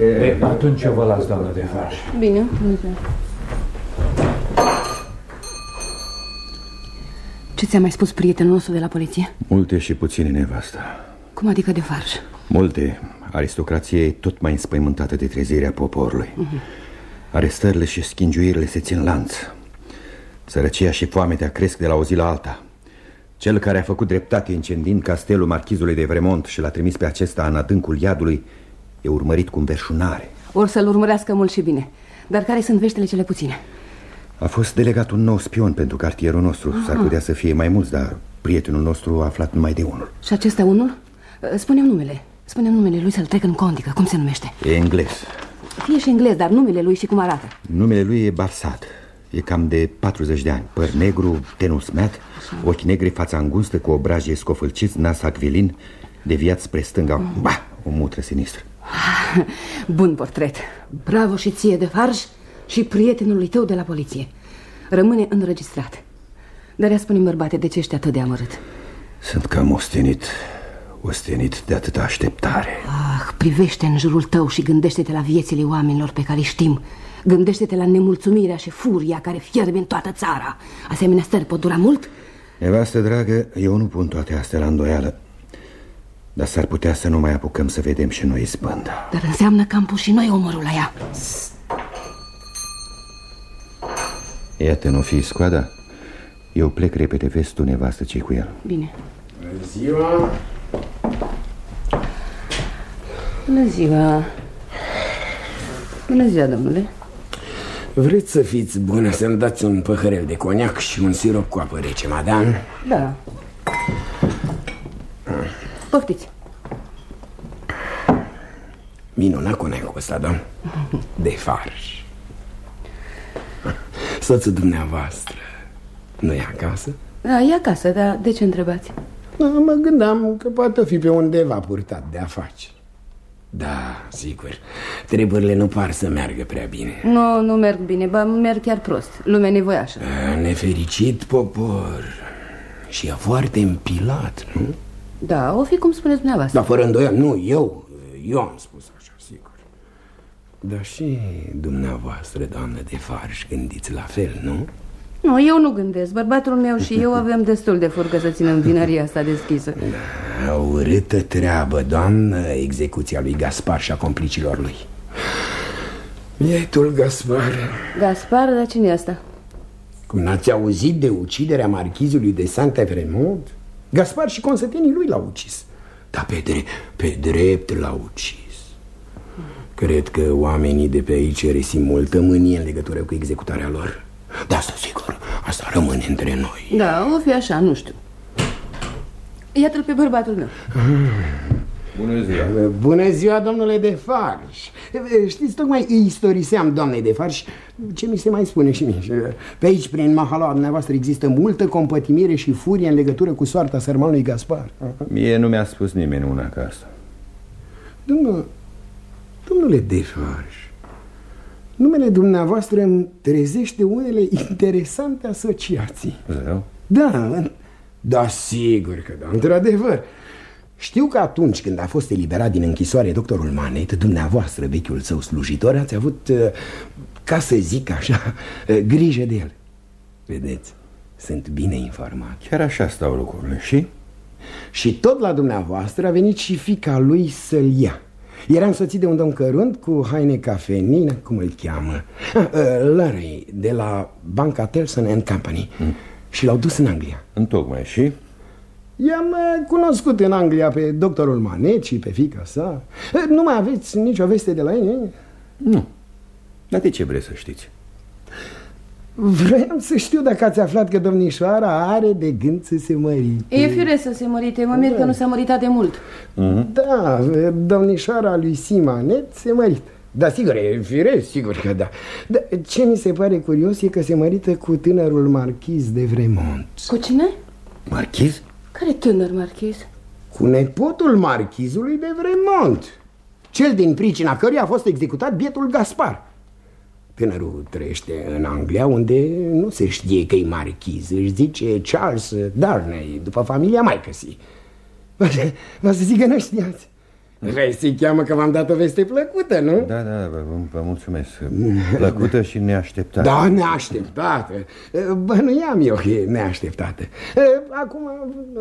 E, atunci eu vă las, doamnă de Farș. Bine, mulțumesc. Ce ți-a mai spus prietenul nostru de la poliție? Multe și puține nevasta. Cum adică de farș? Multe. Aristocrație e tot mai înspăimântată de trezirea poporului. Uh Mhm. -huh. Arestările și schingiuirile se țin lanț. Sărăcia și foametea cresc de la o zi la alta. Cel care a făcut dreptate incendind castelul marchizului de Vremont și l-a trimis pe acesta în adâncul iadului e urmărit cu înverșunare. Or să-l urmărească mult și bine. Dar care sunt veștile cele puține? A fost delegat un nou spion pentru cartierul nostru. S-ar Aha. putea să fie mai mulți, dar prietenul nostru a aflat numai de unul. Și acesta unul? Spune-mi numele. Spune-mi numele lui să-l trec în condică. Cum se numește? E englez. Fie și englez, dar numele lui și cum arată. Numele lui e Barsad. E cam de 40 de ani. Păr negru, tenul smeat, ochi negri, fața îngustă, cu obrajii scofâlciți, nas acvilin, deviat spre stânga. Mm. Ba, o mutră sinistră. Bun portret. Bravo și ție de farș și prietenului tău de la poliție. Rămâne înregistrat. Dar ia spune bărbate, de ce ești atât de amărât? Sunt cam ostenit, ostenit de atâta așteptare. Ah, privește în jurul tău și gândește-te la viețile oamenilor pe care îi știm. Gândește-te la nemulțumirea și furia care fierbe în toată țara. Asemenea stări pot dura mult? Nevastă dragă, eu nu pun toate astea la îndoială. Dar s-ar putea să nu mai apucăm să vedem și noi spânda. Dar înseamnă că am pus și noi omorul la ea. Iată, nu fi scoada. Eu plec repede, vezi tu nevastă ce cu el. Bine. Bună ziua! Bună ziua. Bună ziua, domnule. Vreți să fiți bună să-mi dați un păhărel de coniac și un sirop cu apă rece, madame? Da. Poftiți. Minunat conecul ăsta, domn. De farș. Soțul dumneavoastră nu e acasă? Da, e acasă, dar de ce întrebați? Da, mă gândeam că poate fi pe undeva purtat de afaceri. Da, sigur. Treburile nu par să meargă prea bine. Nu, nu merg bine, ba merg chiar prost. Lumea nevoiașă. A, Nefericit popor. Și e foarte împilat, nu? Da, o fi cum spuneți dumneavoastră. Dar fără îndoială, nu, eu, eu am spus așa, sigur. Dar și dumneavoastră, doamnă de farș, gândiți la fel, nu? Nu, eu nu gândesc. Bărbatul meu și eu avem destul de furcă să ținem vinăria asta deschisă. Da, urâtă treabă, doamnă, execuția lui Gaspar și a complicilor lui. Bietul Gaspar. Gaspar, dar cine e asta? Cum n-ați auzit de uciderea marchizului de Santa Fremont? Gaspar și consătenii lui l-au ucis. Dar pe, drept, pe drept l-au ucis. Cred că oamenii de pe aici resimt multă mânie în legătură cu executarea lor. Da, asta sigur, asta rămâne între noi. Da, o fi așa, nu știu. Iată-l pe bărbatul meu. Bună ziua Bună ziua, domnule de Farș Știți, tocmai îi istoriseam doamnei de Farș Ce mi se mai spune și mie Pe aici, prin mahalaua dumneavoastră Există multă compătimire și furie În legătură cu soarta sărmanului Gaspar Mie nu mi-a spus nimeni una ca asta. Domnul, domnule de Farș Numele dumneavoastră îmi trezește unele interesante asociații. Zău? Da, da, sigur că da, într-adevăr. Știu că atunci când a fost eliberat din închisoare doctorul Manet Dumneavoastră, vechiul său slujitor, ați avut, uh, ca să zic așa, uh, grijă de el. Vedeți, sunt bine informat. Chiar așa stau lucrurile și? Și tot la dumneavoastră a venit și fica lui să-l ia Era însoțit de un domn cărunt cu haine cafenină, cum îl cheamă ah, uh, Larry, de la Banca Telson and Company mm. Și l-au dus în Anglia Întocmai și? I-am uh, cunoscut în Anglia pe doctorul Manet și pe fica sa Uh, Nu mai aveți nicio veste de la ei? Nu Dar de ce vreți să știți? Vreau să știu dacă ați aflat că domnișoara are de gând să se mărite E firesc să se mărite, mă mir că nu s-a măritat de mult. Da, domnișoara lui Simanet se mărită Da, sigur, e firesc, sigur că da Dar ce mi se pare curios e că se mărită cu tânărul marchiz de Vremont Cu cine? Marchiz? Care tânăr marchiz? Cu nepotul marchizului de Vremont Cel din pricina căruia a fost executat bietul Gaspar Tânărul trăiește în Anglia unde nu se știe că e marchiz Își zice Charles Darnay, după familia maică si Vă să zic că nu știați Resi cheamă că v-am dat o veste plăcută, nu? Da, da, vă, vă mulțumesc. Plăcută și neașteptată. Da, neașteptată. Bănuiam eu că e neașteptată. Acum,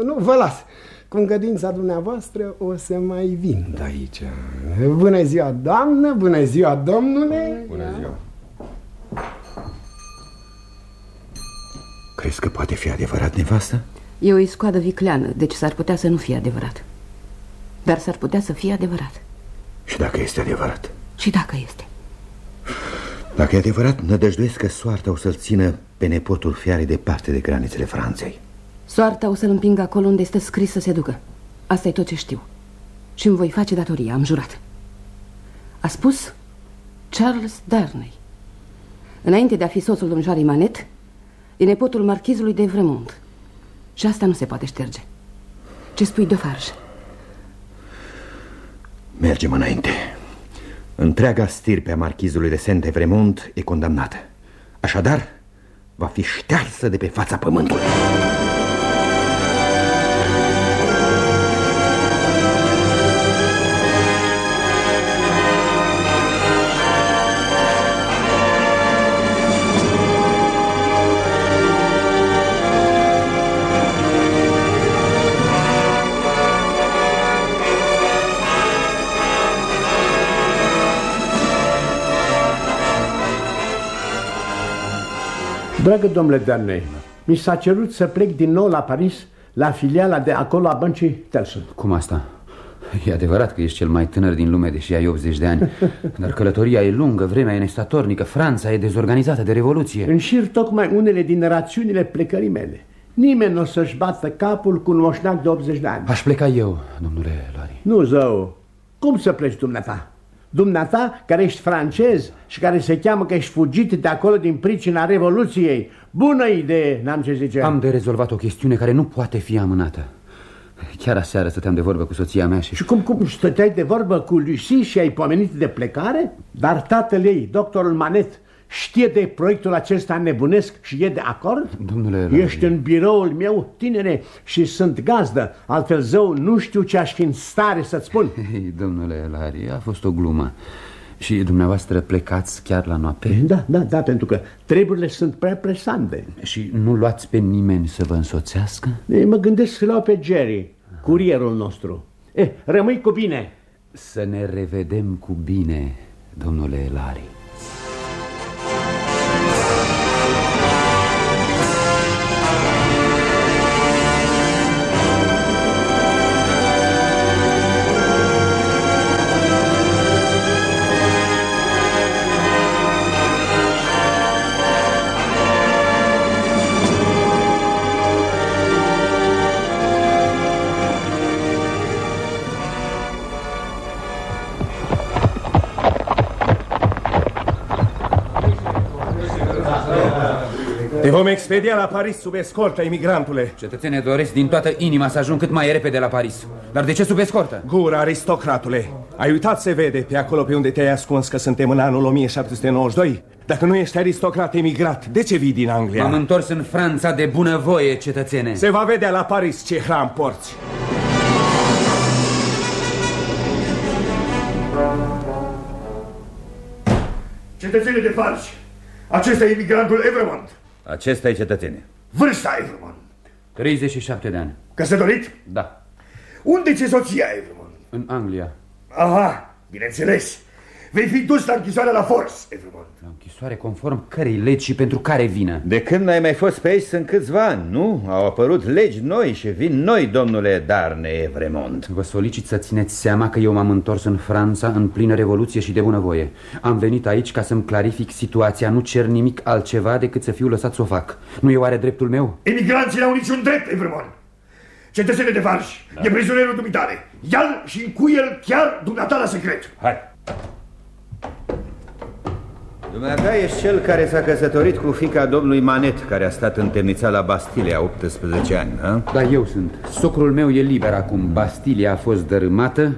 nu, vă las. Cu îngăduința dumneavoastră o să mai vin de aici. Bună ziua, doamnă, bună ziua, domnule. Bună ziua. Crezi că poate fi adevărat, nevastă? E o iscoadă vicleană, deci s-ar putea să nu fie adevărat. Dar s-ar putea să fie adevărat. Și dacă este adevărat? Și dacă este. Dacă e adevărat, nădăjduiesc că soarta o să-l țină pe nepotul fiare departe de granițele Franței. Soarta o să-l împingă acolo unde este scris să se ducă. Asta e tot ce știu. Și îmi voi face datoria, am jurat. A spus Charles Darnay. Înainte de a fi soțul domnișoarei Manet, e nepotul marchizului de Vremont. Și asta nu se poate șterge. Ce spui de farj? Mergem înainte. Întreaga stirpe a marchizului de Saint-Evremont e condamnată. Așadar, va fi ștearsă de pe fața pământului. Dragă domnule Darnay, mi s-a cerut să plec din nou la Paris, la filiala de acolo a băncii Telson. Cum asta? E adevărat că ești cel mai tânăr din lume, deși ai 80 de ani Dar călătoria e lungă, vremea e nestatornică Franța e dezorganizată de revoluție Înșir tocmai unele din rațiunile plecării mele Nimeni nu o să-și bată capul cu un moșnac de 80 de ani Aș pleca eu, domnule Lari Nu, zău, cum să pleci dumneata? Dumneata, care ești francez și care se cheamă că ești fugit de acolo din pricina Revoluției. Bună idee, n-am ce zice. Am de rezolvat o chestiune care nu poate fi amânată. Chiar aseară stăteam de vorbă cu soția mea și... Și cum, cum stăteai de vorbă cu Lucy și ai pomenit de plecare? Dar tatăl ei, doctorul Manet, știe de proiectul acesta nebunesc și e de acord? Domnule... Ești în biroul meu, tinere, și sunt gazdă. Altfel, zău, nu știu ce aș fi în stare să-ți spun. Ei, domnule Lari, a fost o glumă. Și dumneavoastră plecați chiar la noapte? Da, da, da, pentru că treburile sunt prea presante. Și nu luați pe nimeni să vă însoțească? Ei, mă gândesc să luau pe Jerry, curierul nostru. Eh, rămâi cu bine. Să ne revedem cu bine, domnule Lari. Expedia la Paris sub escortă, emigrantule. Cetățene, doresc din toată inima să ajung cât mai repede la Paris. Dar de ce sub escortă? Gura, aristocratule. Ai uitat să vede pe acolo pe unde te-ai ascuns că suntem în anul 1792? Dacă nu ești aristocrat emigrat, de ce vii din Anglia? M-am întors în Franța de bunăvoie, cetățene. Se va vedea la Paris ce hram porți. Cetățene de falși, acesta e imigrantul Evremont. Acesta e cetățene. Vârsta Evremont. 37 de ani. Căsătorit? Da. Unde ți soția Evremont? În Anglia. Aha, bineînțeles. Vei fi dus la închisoare la Force, Evremont. La închisoare conform cărei legi și pentru care vină? De când n-ai mai fost pe aici sunt câțiva ani, nu? Au apărut legi noi și vin noi, domnule Darne Evremont. Vă solicit să țineți seama că eu m-am întors în Franța în plină revoluție și de bunăvoie. Am venit aici ca să-mi clarific situația, nu cer nimic altceva decât să fiu lăsat să o fac. Nu e oare dreptul meu? Emigranții n-au niciun drept, Evremont. Cetățene de Varș, da. e prizonierul dumitare. Ia-l și încui el chiar dumneata la secret. Hai. Dumneata ești cel care s-a căsătorit cu fica domnului Manet, care a stat întemnițat la Bastilia 18 ani, da? Da, eu sunt. Socrul meu e liber acum. Bastilia a fost dărâmată.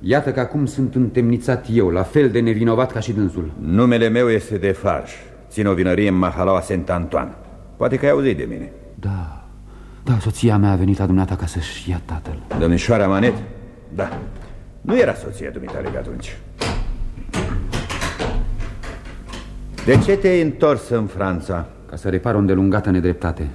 Iată că acum sunt întemnițat eu, la fel de nevinovat ca și dânsul. Numele meu este de Farj. Țin o vinărie în Mahalaua Saint-Antoine. Poate că ai auzit de mine. Da, da, soția mea a venit la dumneata ca să-și ia tatăl. Domnișoara Manet? Da. Nu era soția dumitale atunci. De ce te-ai întors în Franța? Ca să repar o îndelungată nedreptate.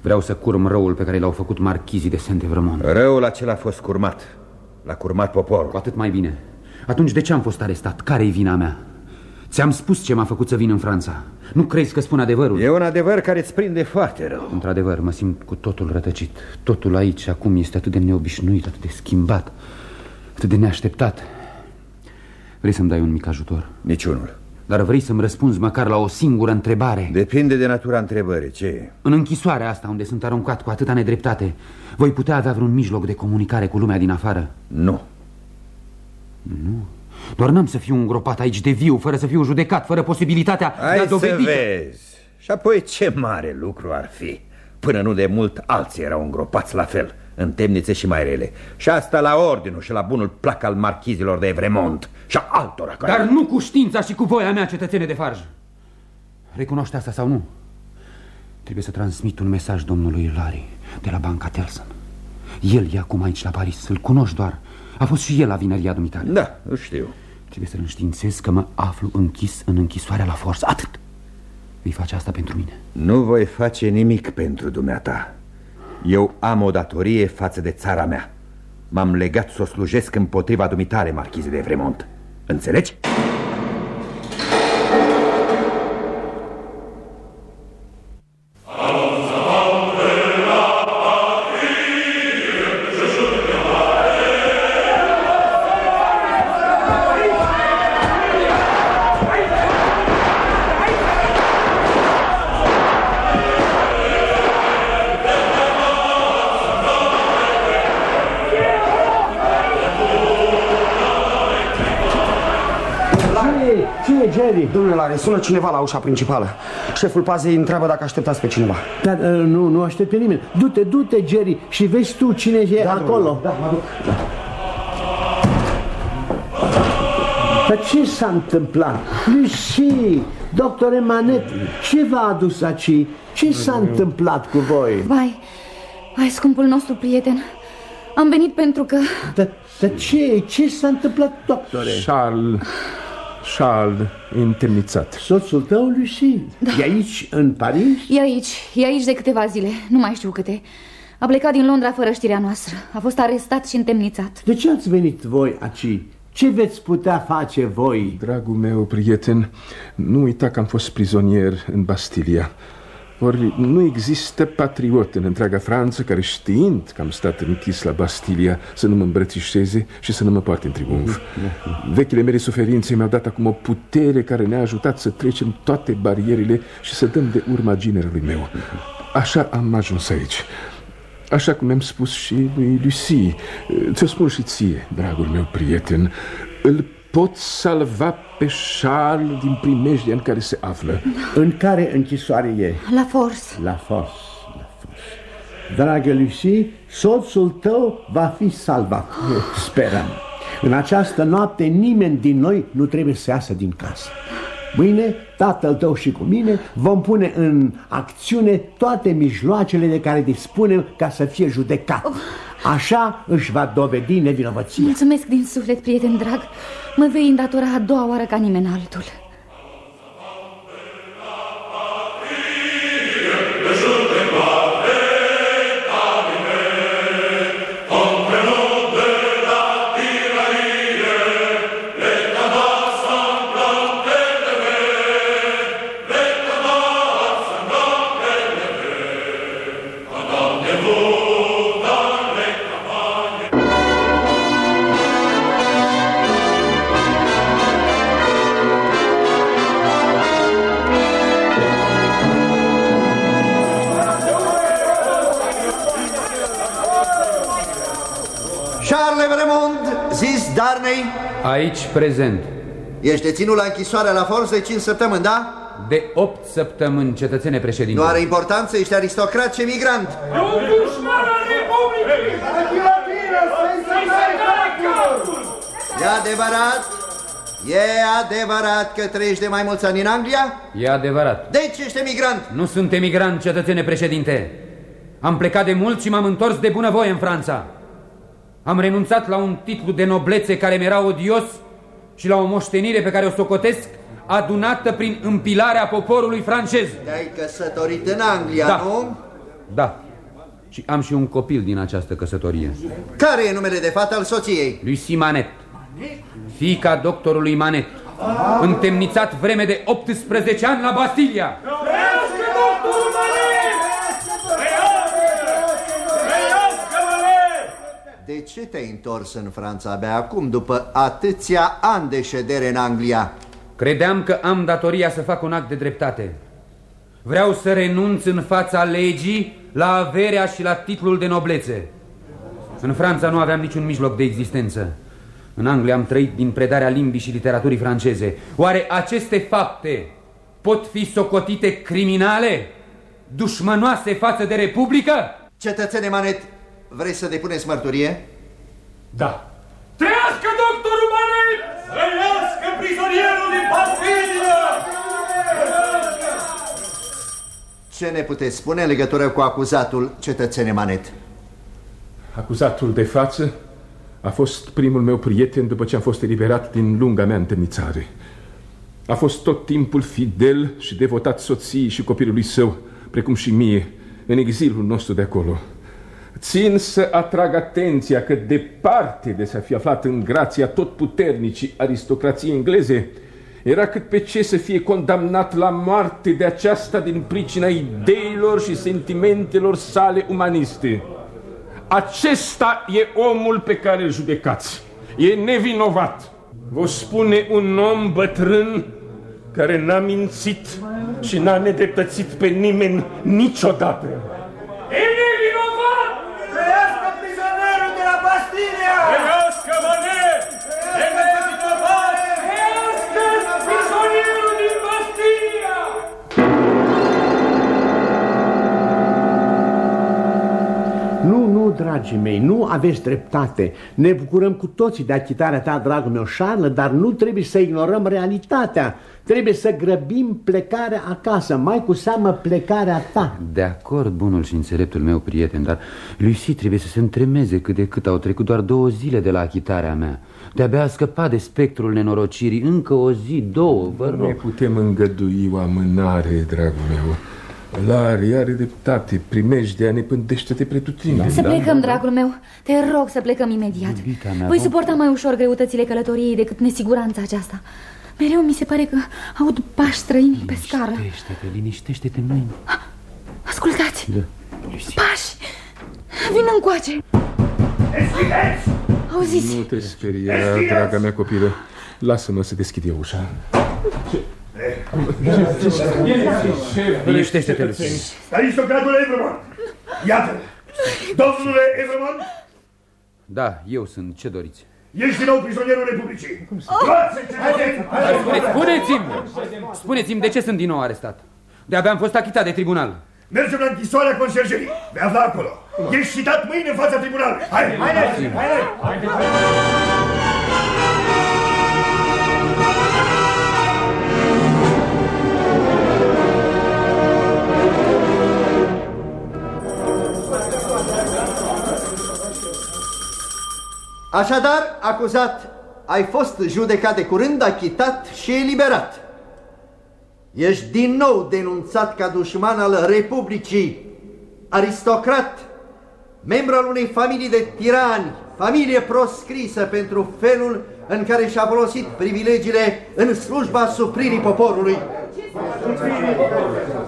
Vreau să curm răul pe care l-au făcut marchizii de Saint-Evremont. Răul acela a fost curmat. L-a curmat poporul. Cu atât mai bine. Atunci de ce am fost arestat? Care-i vina mea? Ți-am spus ce m-a făcut să vin în Franța. Nu crezi că spun adevărul? E un adevăr care îți prinde foarte rău. Într-adevăr, mă simt cu totul rătăcit. Totul aici, acum, este atât de neobișnuit, atât de schimbat, atât de neașteptat. Vrei să-mi dai un mic ajutor? Niciunul. Dar vrei să-mi răspunzi măcar la o singură întrebare? Depinde de natura întrebării. Ce e? În închisoarea asta, unde sunt aruncat cu atâta nedreptate, voi putea avea vreun mijloc de comunicare cu lumea din afară? Nu. Nu? Doar n-am să fiu îngropat aici de viu, fără să fiu judecat, fără posibilitatea Hai de a dovedi... să vezi. Și apoi ce mare lucru ar fi. Până nu de mult alții erau îngropați la fel, în temnițe și mai rele. Și asta la ordinul și la bunul plac al marchizilor de Evremont și a altora care... Dar nu cu știința și cu voia mea, cetățene de farj. Recunoaște asta sau nu? Trebuie să transmit un mesaj domnului Lari de la Banca Telson. El e acum aici la Paris, îl cunoști doar. A fost și el la vineria dumitale. Da, îl știu. Trebuie să-l înștiințez că mă aflu închis în închisoarea la forță. Atât. Vei face asta pentru mine. Nu voi face nimic pentru dumneata. Eu am o datorie față de țara mea. M-am legat să o slujesc împotriva dumitale, marchize de Vremont. Înțelegi? Ce e, Jerry? Domnule Lare, sună cineva la ușa principală. Șeful pazei întreabă dacă așteptați pe cineva. Dar uh, nu, nu aștept pe nimeni. Du-te, du-te, Jerry, și vezi tu cine e Da, acolo. domnule, Da, mă duc. Dar ce s-a întâmplat? Lucy, doctore Manet, ce v-a adus aici? Ce s-a întâmplat cu voi? Vai, vai, scumpul nostru prieten, am venit pentru că... Dar, dar ce, ce s-a întâmplat, doctore? Charles, Charles, întemnițat. Soțul tău, Lucy, Da. e aici, în Paris? E aici, e aici de câteva zile, nu mai știu câte. A plecat din Londra fără știrea noastră. A fost arestat și întemnițat. De ce ați venit voi aici? Ce veți putea face voi? Dragul meu prieten, nu uita că am fost prizonier în Bastilia. Ori nu există patriot în întreaga Franță care știind că am stat închis la Bastilia să nu mă îmbrățișeze și să nu mă poarte în triumf. Vechile mele suferințe mi-au dat acum o putere care ne-a ajutat să trecem toate barierele și să dăm de urma ginerului meu. Așa am ajuns aici. Așa cum mi-am spus și lui Lucie, ți-o spun și ție, dragul meu prieten, îl pot salva pe Charles din primejdia în care se află. În care închisoare e? La force. La Fos, la Fos. Dragă Lucy, soțul tău va fi salvat. Sperăm. În această noapte nimeni din noi nu trebuie să iasă din casă. Mâine, tatăl tău și cu mine vom pune în acțiune toate mijloacele de care dispunem ca să fie judecat. Așa își va dovedi nevinovăția. Mulțumesc din suflet, prieten drag. Mă vei îndatora a doua oară ca nimeni altul. Charles Evremond, zis Darney, Aici prezent. ești deținut la închisoarea la forță de 5 săptămâni, da? De 8 săptămâni, cetățene președinte. Nu are importanță, ești aristocrat și emigrant. E adevărat? E adevărat că trăiești de mai mulți ani în Anglia? E adevărat. Deci ești emigrant. Nu sunt emigrant, cetățene președinte. Am plecat de mult și m-am întors de bunăvoie în Franța. Am renunțat la un titlu de noblețe care mi-era odios și la o moștenire pe care o socotesc adunată prin împilarea poporului francez. Te-ai căsătorit în Anglia, da. nu? Da. Și am și un copil din această căsătorie. Care e numele de fată al soției? Lucy Manet. Fica doctorului Manet. Întemnițat vreme de 18 ani la Bastilia. De ce te-ai întors în Franța abia acum, după atâția ani de ședere în Anglia? Credeam că am datoria să fac un act de dreptate. Vreau să renunț în fața legii la averea și la titlul de noblețe. În Franța nu aveam niciun mijloc de existență. În Anglia am trăit din predarea limbii și literaturii franceze. Oare aceste fapte pot fi socotite criminale? Dușmănoase față de Republică? Cetățene Manet, vrei să depuneți mărturie? Da. Trăiască doctorul Manet! Trăiască prizonierul din Bastilia! Ce ne puteți spune în legătură cu acuzatul cetățene Manet? Acuzatul de față a fost primul meu prieten după ce am fost eliberat din lunga mea întemnițare. A fost tot timpul fidel și devotat soției și copilului său, precum și mie, în exilul nostru de acolo. Țin să atrag atenția că departe de să fi aflat în grația tot puternicii aristocrației engleze, era cât pe ce să fie condamnat la moarte de aceasta din pricina ideilor și sentimentelor sale umaniste. Acesta e omul pe care îl judecați. E nevinovat. Vă spune un om bătrân care n-a mințit și n-a nedreptățit pe nimeni niciodată. Dragii mei, nu aveți dreptate. Ne bucurăm cu toții de achitarea ta, dragul meu Charles, dar nu trebuie să ignorăm realitatea. Trebuie să grăbim plecarea acasă, mai cu seamă plecarea ta. De acord, bunul și înțeleptul meu prieten, dar Lucy trebuie să se întremeze cât de cât au trecut doar două zile de la achitarea mea. De-abia a scăpat de spectrul nenorocirii încă o zi, două, vă Nu rog. putem îngădui o amânare, dragul meu. Larry are dreptate, primejdea ne pândește-te pretutindeni. Să plecăm, dragul meu. Te rog să plecăm imediat. Iubita mea, Voi vom- suporta mai ușor greutățile călătoriei decât nesiguranța aceasta. Mereu mi se pare că aud pași străini pe scară. Liniștește-te, liniștește-te, nu Ascultați! Da. Pași! Vin încoace! Auziți? Nu te speria, draga mea copilă. Lasă-mă să deschid eu ușa. Liniștește-te, Lucy. Aristocratul Evremont! Iată! Domnule Evremont, Da, eu sunt. Ce doriți? ești din nou prizonierul Republicii. Luați-l, cetățeni! Dar spune, spuneți-mi! Spuneți-mi de ce sunt din nou arestat. De-abia am fost achitat de tribunal. Mergem la închisoarea consergerii. Vei afla acolo. Ești citat mâine în fața tribunalului. Hai! Haideți! Haideți! Așadar, acuzat, ai fost judecat de curând, achitat și eliberat. Ești din nou denunțat ca dușman al Republicii, aristocrat, membru al unei familii de tirani, familie proscrisă pentru felul în care și-a folosit privilegiile în slujba supririi poporului.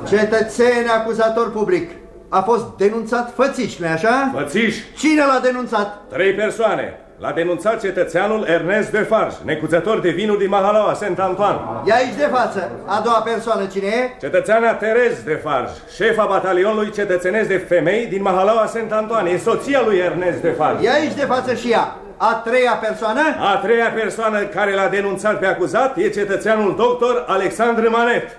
Cetățene acuzator public, a fost denunțat fățiș, nu-i așa? Fățiș! Cine l-a denunțat? Trei persoane. L-a denunțat cetățeanul Ernest Defarge, necuțător de vinul din Mahalaua, Saint-Antoine. E aici de față. A doua persoană cine e? Cetățeana Terez Defarge, șefa batalionului cetățenesc de femei din Mahalaua Saint-Antoine. E soția lui Ernest Defarge. E aici de față și ea. A treia persoană? A treia persoană care l-a denunțat pe acuzat e cetățeanul doctor Alexandru Manet.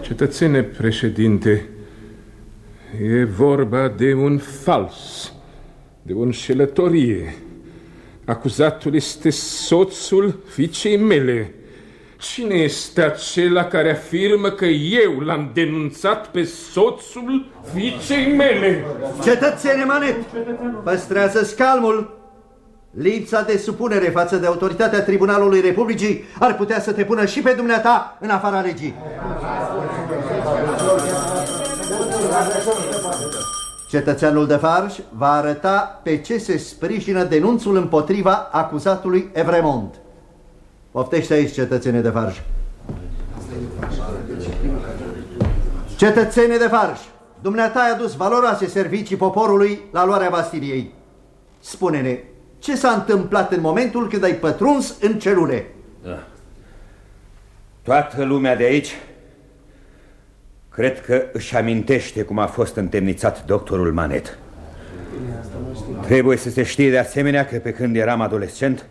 Cetățene președinte, e vorba de un fals, de o înșelătorie. Acuzatul este soțul fiicei mele Cine este acela care afirmă că eu l-am denunțat pe soțul fiicei mele? Cetățene Manet, păstrează calmul. Lipsa de supunere față de autoritatea Tribunalului Republicii ar putea să te pună și pe dumneata în afara legii. Cetățeanul de Farj va arăta pe ce se sprijină denunțul împotriva acuzatului Evremont. Poftește aici, cetățene de Farj. Cetățene de Farj, dumneata ai adus valoroase servicii poporului la luarea Bastiliei. Spune-ne, ce s-a întâmplat în momentul când ai pătruns în celule? Da. Toată lumea de aici cred că își amintește cum a fost întemnițat doctorul Manet. Trebuie să se știe de asemenea că pe când eram adolescent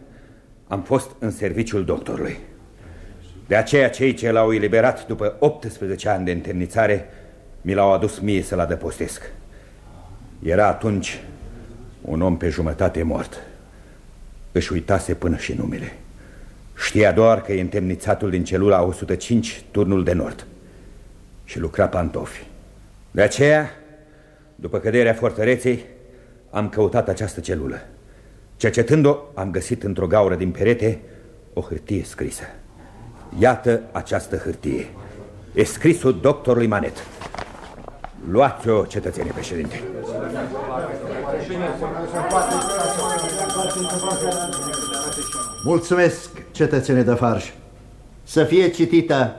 am fost în serviciul doctorului. De aceea cei ce l-au eliberat după 18 ani de întemnițare mi l-au adus mie să-l adăpostesc. Era atunci un om pe jumătate mort. Își uitase până și numele. Știa doar că e întemnițatul din celula 105, turnul de nord. Și lucra pantofi. De aceea, după căderea fortăreței, am căutat această celulă. Cercetând-o, am găsit într-o gaură din perete o hârtie scrisă. Iată această hârtie. E scrisul doctorului Manet. Luați-o, cetățenie președinte. Mulțumesc, cetățene de Farj. Să fie citită.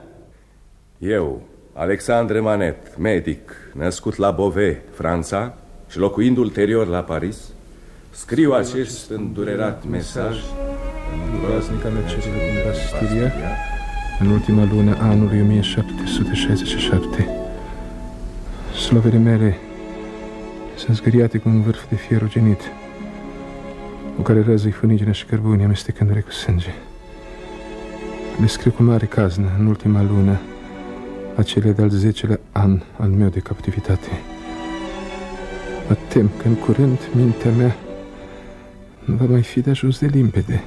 Eu, Alexandre Manet, medic, născut la Beauvais, Franța, și locuind ulterior la Paris, scriu acest îndurerat mesaj Groaznica mercerile din Bastilia în ultima lună a anului 1767. Slovele mele sunt zgâriate cu un vârf de fier ruginit, cu care răzui funiginea și cărbunii amestecându-le cu sânge. Le scriu cu mare caznă în ultima lună a cele de-al zecelea an al meu de captivitate. Mă tem că în curând mintea mea nu va mai fi de ajuns de limpede.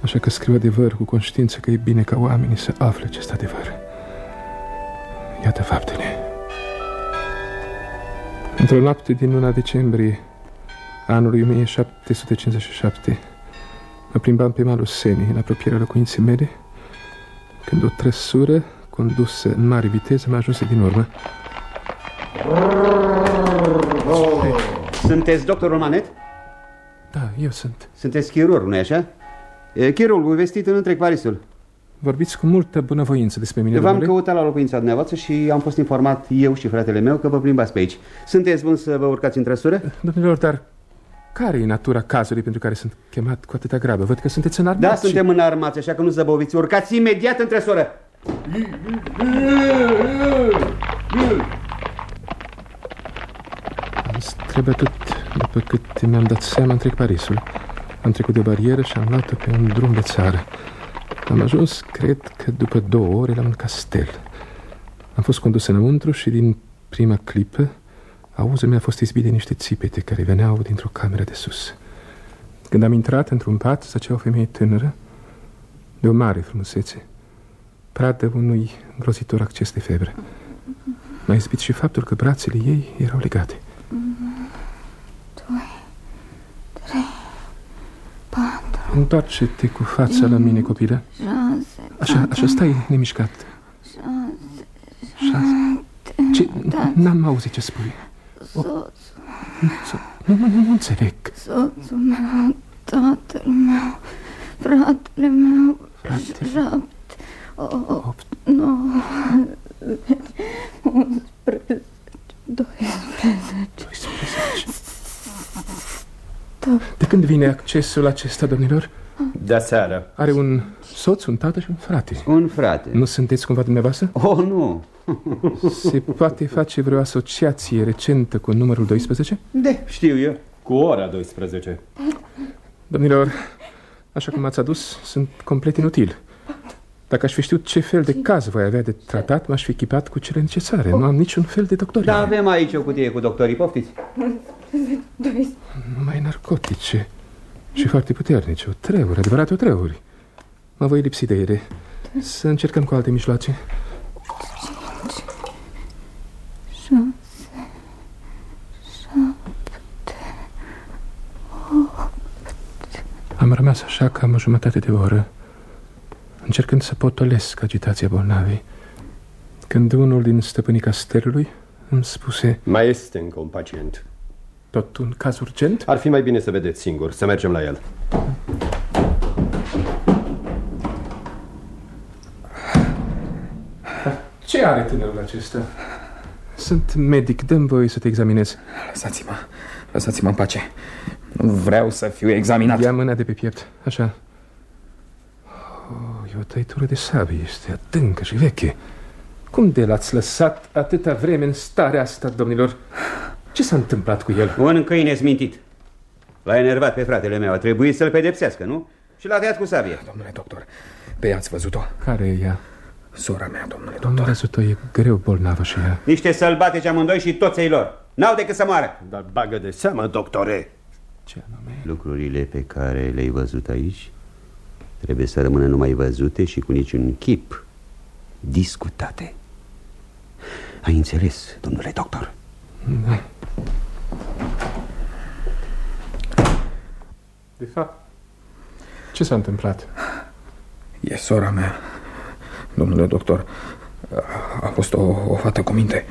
Așa că scriu adevăr cu conștiință că e bine ca oamenii să afle acest adevăr. Iată faptele. Într-o noapte din luna decembrie anului 1757 mă plimbam pe malul Senii, în apropierea locuinței mele, când o trăsură condusă în mare viteză m-a ajuns din urmă. Sunteți doctorul Manet? Da, eu sunt. Sunteți chirurg, nu-i așa? E chirurgul vestit în întreg Parisul. Vorbiți cu multă bunăvoință despre mine, V-am căutat la locuința dumneavoastră și am fost informat eu și fratele meu că vă plimbați pe aici. Sunteți bun să vă urcați în trăsură? Domnilor, dar care e natura cazului pentru care sunt chemat cu atâta grabă? Văd că sunteți înarmați. Da, și... suntem înarmați, așa că nu zăboviți. Urcați imediat în trăsură. Am străbătut, după cât mi-am dat seama, întreg Parisul. Am trecut de barieră și am luat-o pe un drum de țară. Am ajuns, cred că după două ore, la un castel. Am fost condus înăuntru și din prima clipă auzul mi-a fost izbit de niște țipete care veneau dintr-o cameră de sus. Când am intrat într-un pat, zăcea o femeie tânără, de o mare frumusețe, pradă unui îngrozitor acces de febră. M-a izbit și faptul că brațele ei erau legate. Doi, trei, patru, Întoarce-te cu fața la mine, copilă. șase, Așa, așa, stai nemișcat. șase, Șase. Ce? N-am auzit ce spui. soțul, Nu, nu, nu, nu înțeleg. soțul meu, tatăl meu, fratele meu, șapte, opt, nouă, unsprezece, doisprezece. De când vine accesul acesta, domnilor? De seară. Are un soț, un tată și un frate. Un frate. Nu sunteți cumva dumneavoastră? Oh, nu. Se poate face vreo asociație recentă cu numărul 12? De, știu eu. Cu ora 12. Domnilor, așa cum ați adus, sunt complet inutil. Dacă aș fi știut ce fel de caz voi avea de tratat, m-aș fi echipat cu cele necesare. Nu am niciun fel de doctor. Da, avem aici o cutie cu doctorii, poftiți. Numai narcotice și foarte puternice. O treuri, adevărate o treuri. Mă voi lipsi de ele. Să încercăm cu alte mijloace. șase, șapte, opt. Am rămas așa cam o jumătate de oră, încercând să potolesc agitația bolnavei, când unul din stăpânii castelului îmi spuse... Mai este încă un pacient. Tot un caz urgent? Ar fi mai bine să vedeți singur, să mergem la el. Ce are tânărul acesta? Sunt medic, dăm voie să te examinez. Lăsați-mă, lăsați-mă în pace. Nu vreau să fiu examinat. Ia mâna de pe piept, așa. Oh, e o tăitură de sabie, este adâncă și veche. Cum de l-ați lăsat atâta vreme în starea asta, domnilor? Ce s-a întâmplat cu el? Un câine smintit. L-a enervat pe fratele meu, a trebuit să-l pedepsească, nu? Și l-a tăiat cu sabie. Domnule doctor, pe ea ați văzut-o? Care e ea? Sora mea, domnule Am doctor. văzut-o, e greu bolnavă și ea. Niște sălbatici amândoi și toți ei lor. N-au decât să moară. Dar bagă de seamă, doctore. Ce anume? Lucrurile pe care le-ai văzut aici trebuie să rămână numai văzute și cu niciun chip discutate. Ai înțeles, domnule doctor? Da. De fapt, ce s-a întâmplat? E sora mea, domnule doctor. A fost o, o fată cu minte.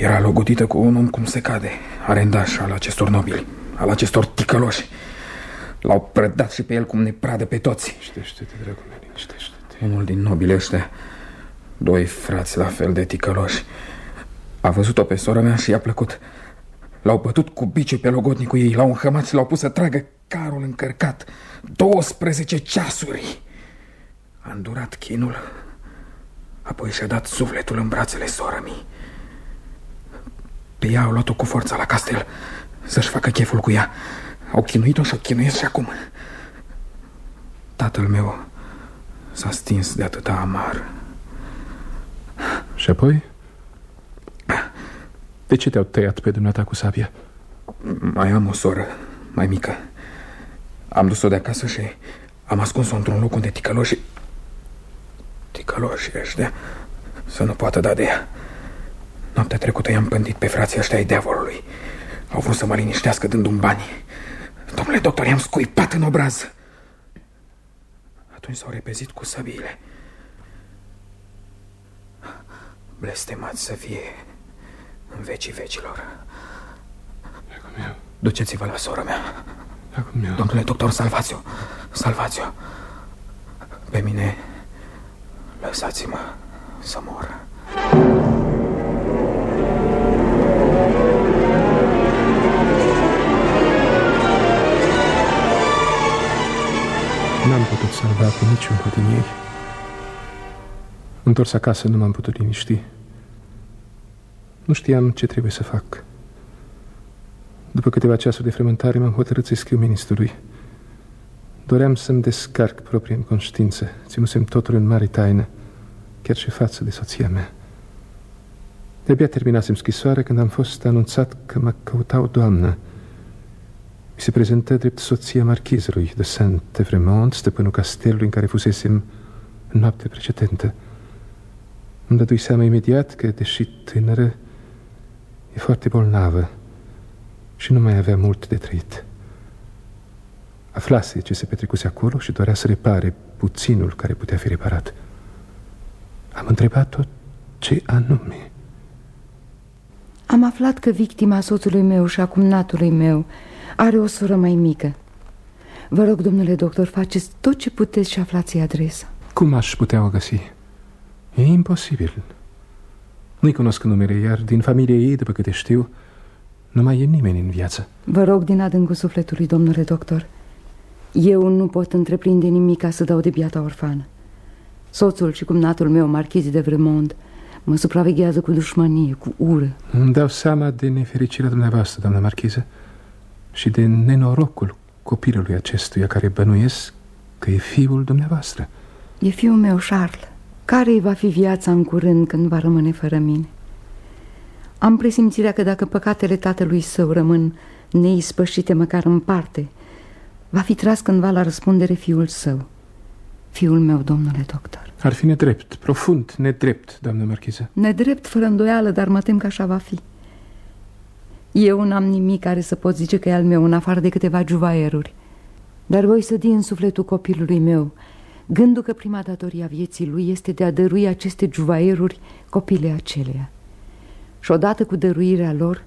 Era logodită cu un om cum se cade, arendaș al acestor nobili, al acestor ticăloși. L-au prădat și pe el cum ne pradă pe toți. Liniștește-te, dragul meu, liniștește-te. Unul din nobile ăștia, doi frați la fel de ticăloși, a văzut-o pe sora mea și i-a plăcut. L-au bătut cu bice pe logodnicul ei, l-au înhămat și l-au pus să tragă carul încărcat. 12 ceasuri. A îndurat chinul, apoi și-a dat sufletul în brațele sorămii. Pe ea au luat-o cu forța la castel să-și facă cheful cu ea. Au chinuit-o și o chinuiesc și acum. Tatăl meu s-a stins de atâta amar. Și apoi? De ce te-au tăiat pe dumneata cu sabia? Mai am o soră, mai mică. Am dus-o de acasă și am ascuns-o într-un loc unde ticăloșii... Ticăloșii ăștia să nu poată da de ea. Noaptea trecută i-am pândit pe frații ăștia ai diavolului. Au vrut să mă liniștească dându-mi bani. Domnule doctor, i-am scuipat în obraz. Atunci s-au repezit cu săbiile. Blestemați să fie în vecii vecilor. Duceți-vă la sora mea. Domnule doctor, salvați-o. Salvați-o. Pe mine lăsați-mă să mor. N-am putut salva pe niciunul din ei. Întors acasă nu m-am putut liniști. Nu știam ce trebuie să fac. După câteva ceasuri de frământare m-am hotărât să scriu ministrului. Doream să-mi descarc propria în conștiință. Ținusem totul în mare taină, chiar și față de soția mea. De-abia terminasem scrisoarea când am fost anunțat că mă căuta o doamnă. Mi se prezentă drept soția marchizului de Saint-Evremont, stăpânul castelului în care fusesem în noapte precedentă. Îmi dădui seama imediat că, deși tânără, e foarte bolnavă și nu mai avea mult de trăit. Aflase ce se petrecuse acolo și dorea să repare puținul care putea fi reparat. Am întrebat-o ce anume. Am aflat că victima soțului meu și acum natului meu are o soră mai mică. Vă rog, domnule doctor, faceți tot ce puteți și aflați adresa. Cum aș putea o găsi? E imposibil. Nu-i cunosc numele, iar din familia ei, după câte știu, nu mai e nimeni în viață. Vă rog din adâncul sufletului, domnule doctor. Eu nu pot întreprinde nimic ca să dau de biata orfană. Soțul și cumnatul meu, marchizii de Vremond, mă supraveghează cu dușmanie, cu ură. Îmi dau seama de nefericirea dumneavoastră, doamna marchiză, și de nenorocul copilului acestuia care bănuiesc că e fiul dumneavoastră. E fiul meu, Charles. Care îi va fi viața în curând când va rămâne fără mine? Am presimțirea că dacă păcatele tatălui său rămân neispășite măcar în parte, va fi tras cândva la răspundere fiul său. Fiul meu, domnule doctor. Ar fi nedrept, profund nedrept, doamnă marchiză. Nedrept, fără îndoială, dar mă tem că așa va fi. Eu n-am nimic care să pot zice că e al meu, în afară de câteva juvaieruri. Dar voi să din sufletul copilului meu Gândul că prima datorie a vieții lui este de a dărui aceste juvaieruri copile acelea. Și odată cu dăruirea lor,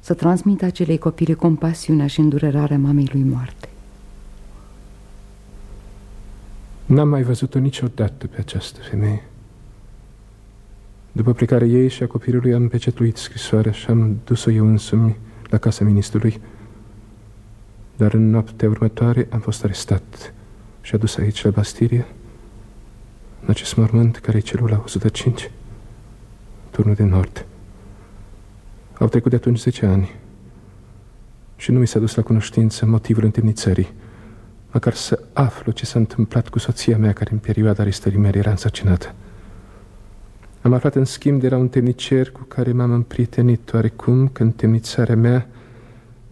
să transmită acelei copile compasiunea și îndurerarea mamei lui moarte. N-am mai văzut-o niciodată pe această femeie. După plecarea ei și a copilului am pecetluit scrisoarea și am dus-o eu însumi la casa ministrului. Dar în noaptea următoare am fost arestat și adus aici la Bastilie, în acest mormânt care e celula 105, turnul de nord. Au trecut de atunci 10 ani și nu mi s-a dus la cunoștință motivul întemnițării, măcar să aflu ce s-a întâmplat cu soția mea care în perioada arestării mele era însărcinată. Am aflat în schimb de la un temnicer cu care m-am împrietenit oarecum că întemnițarea mea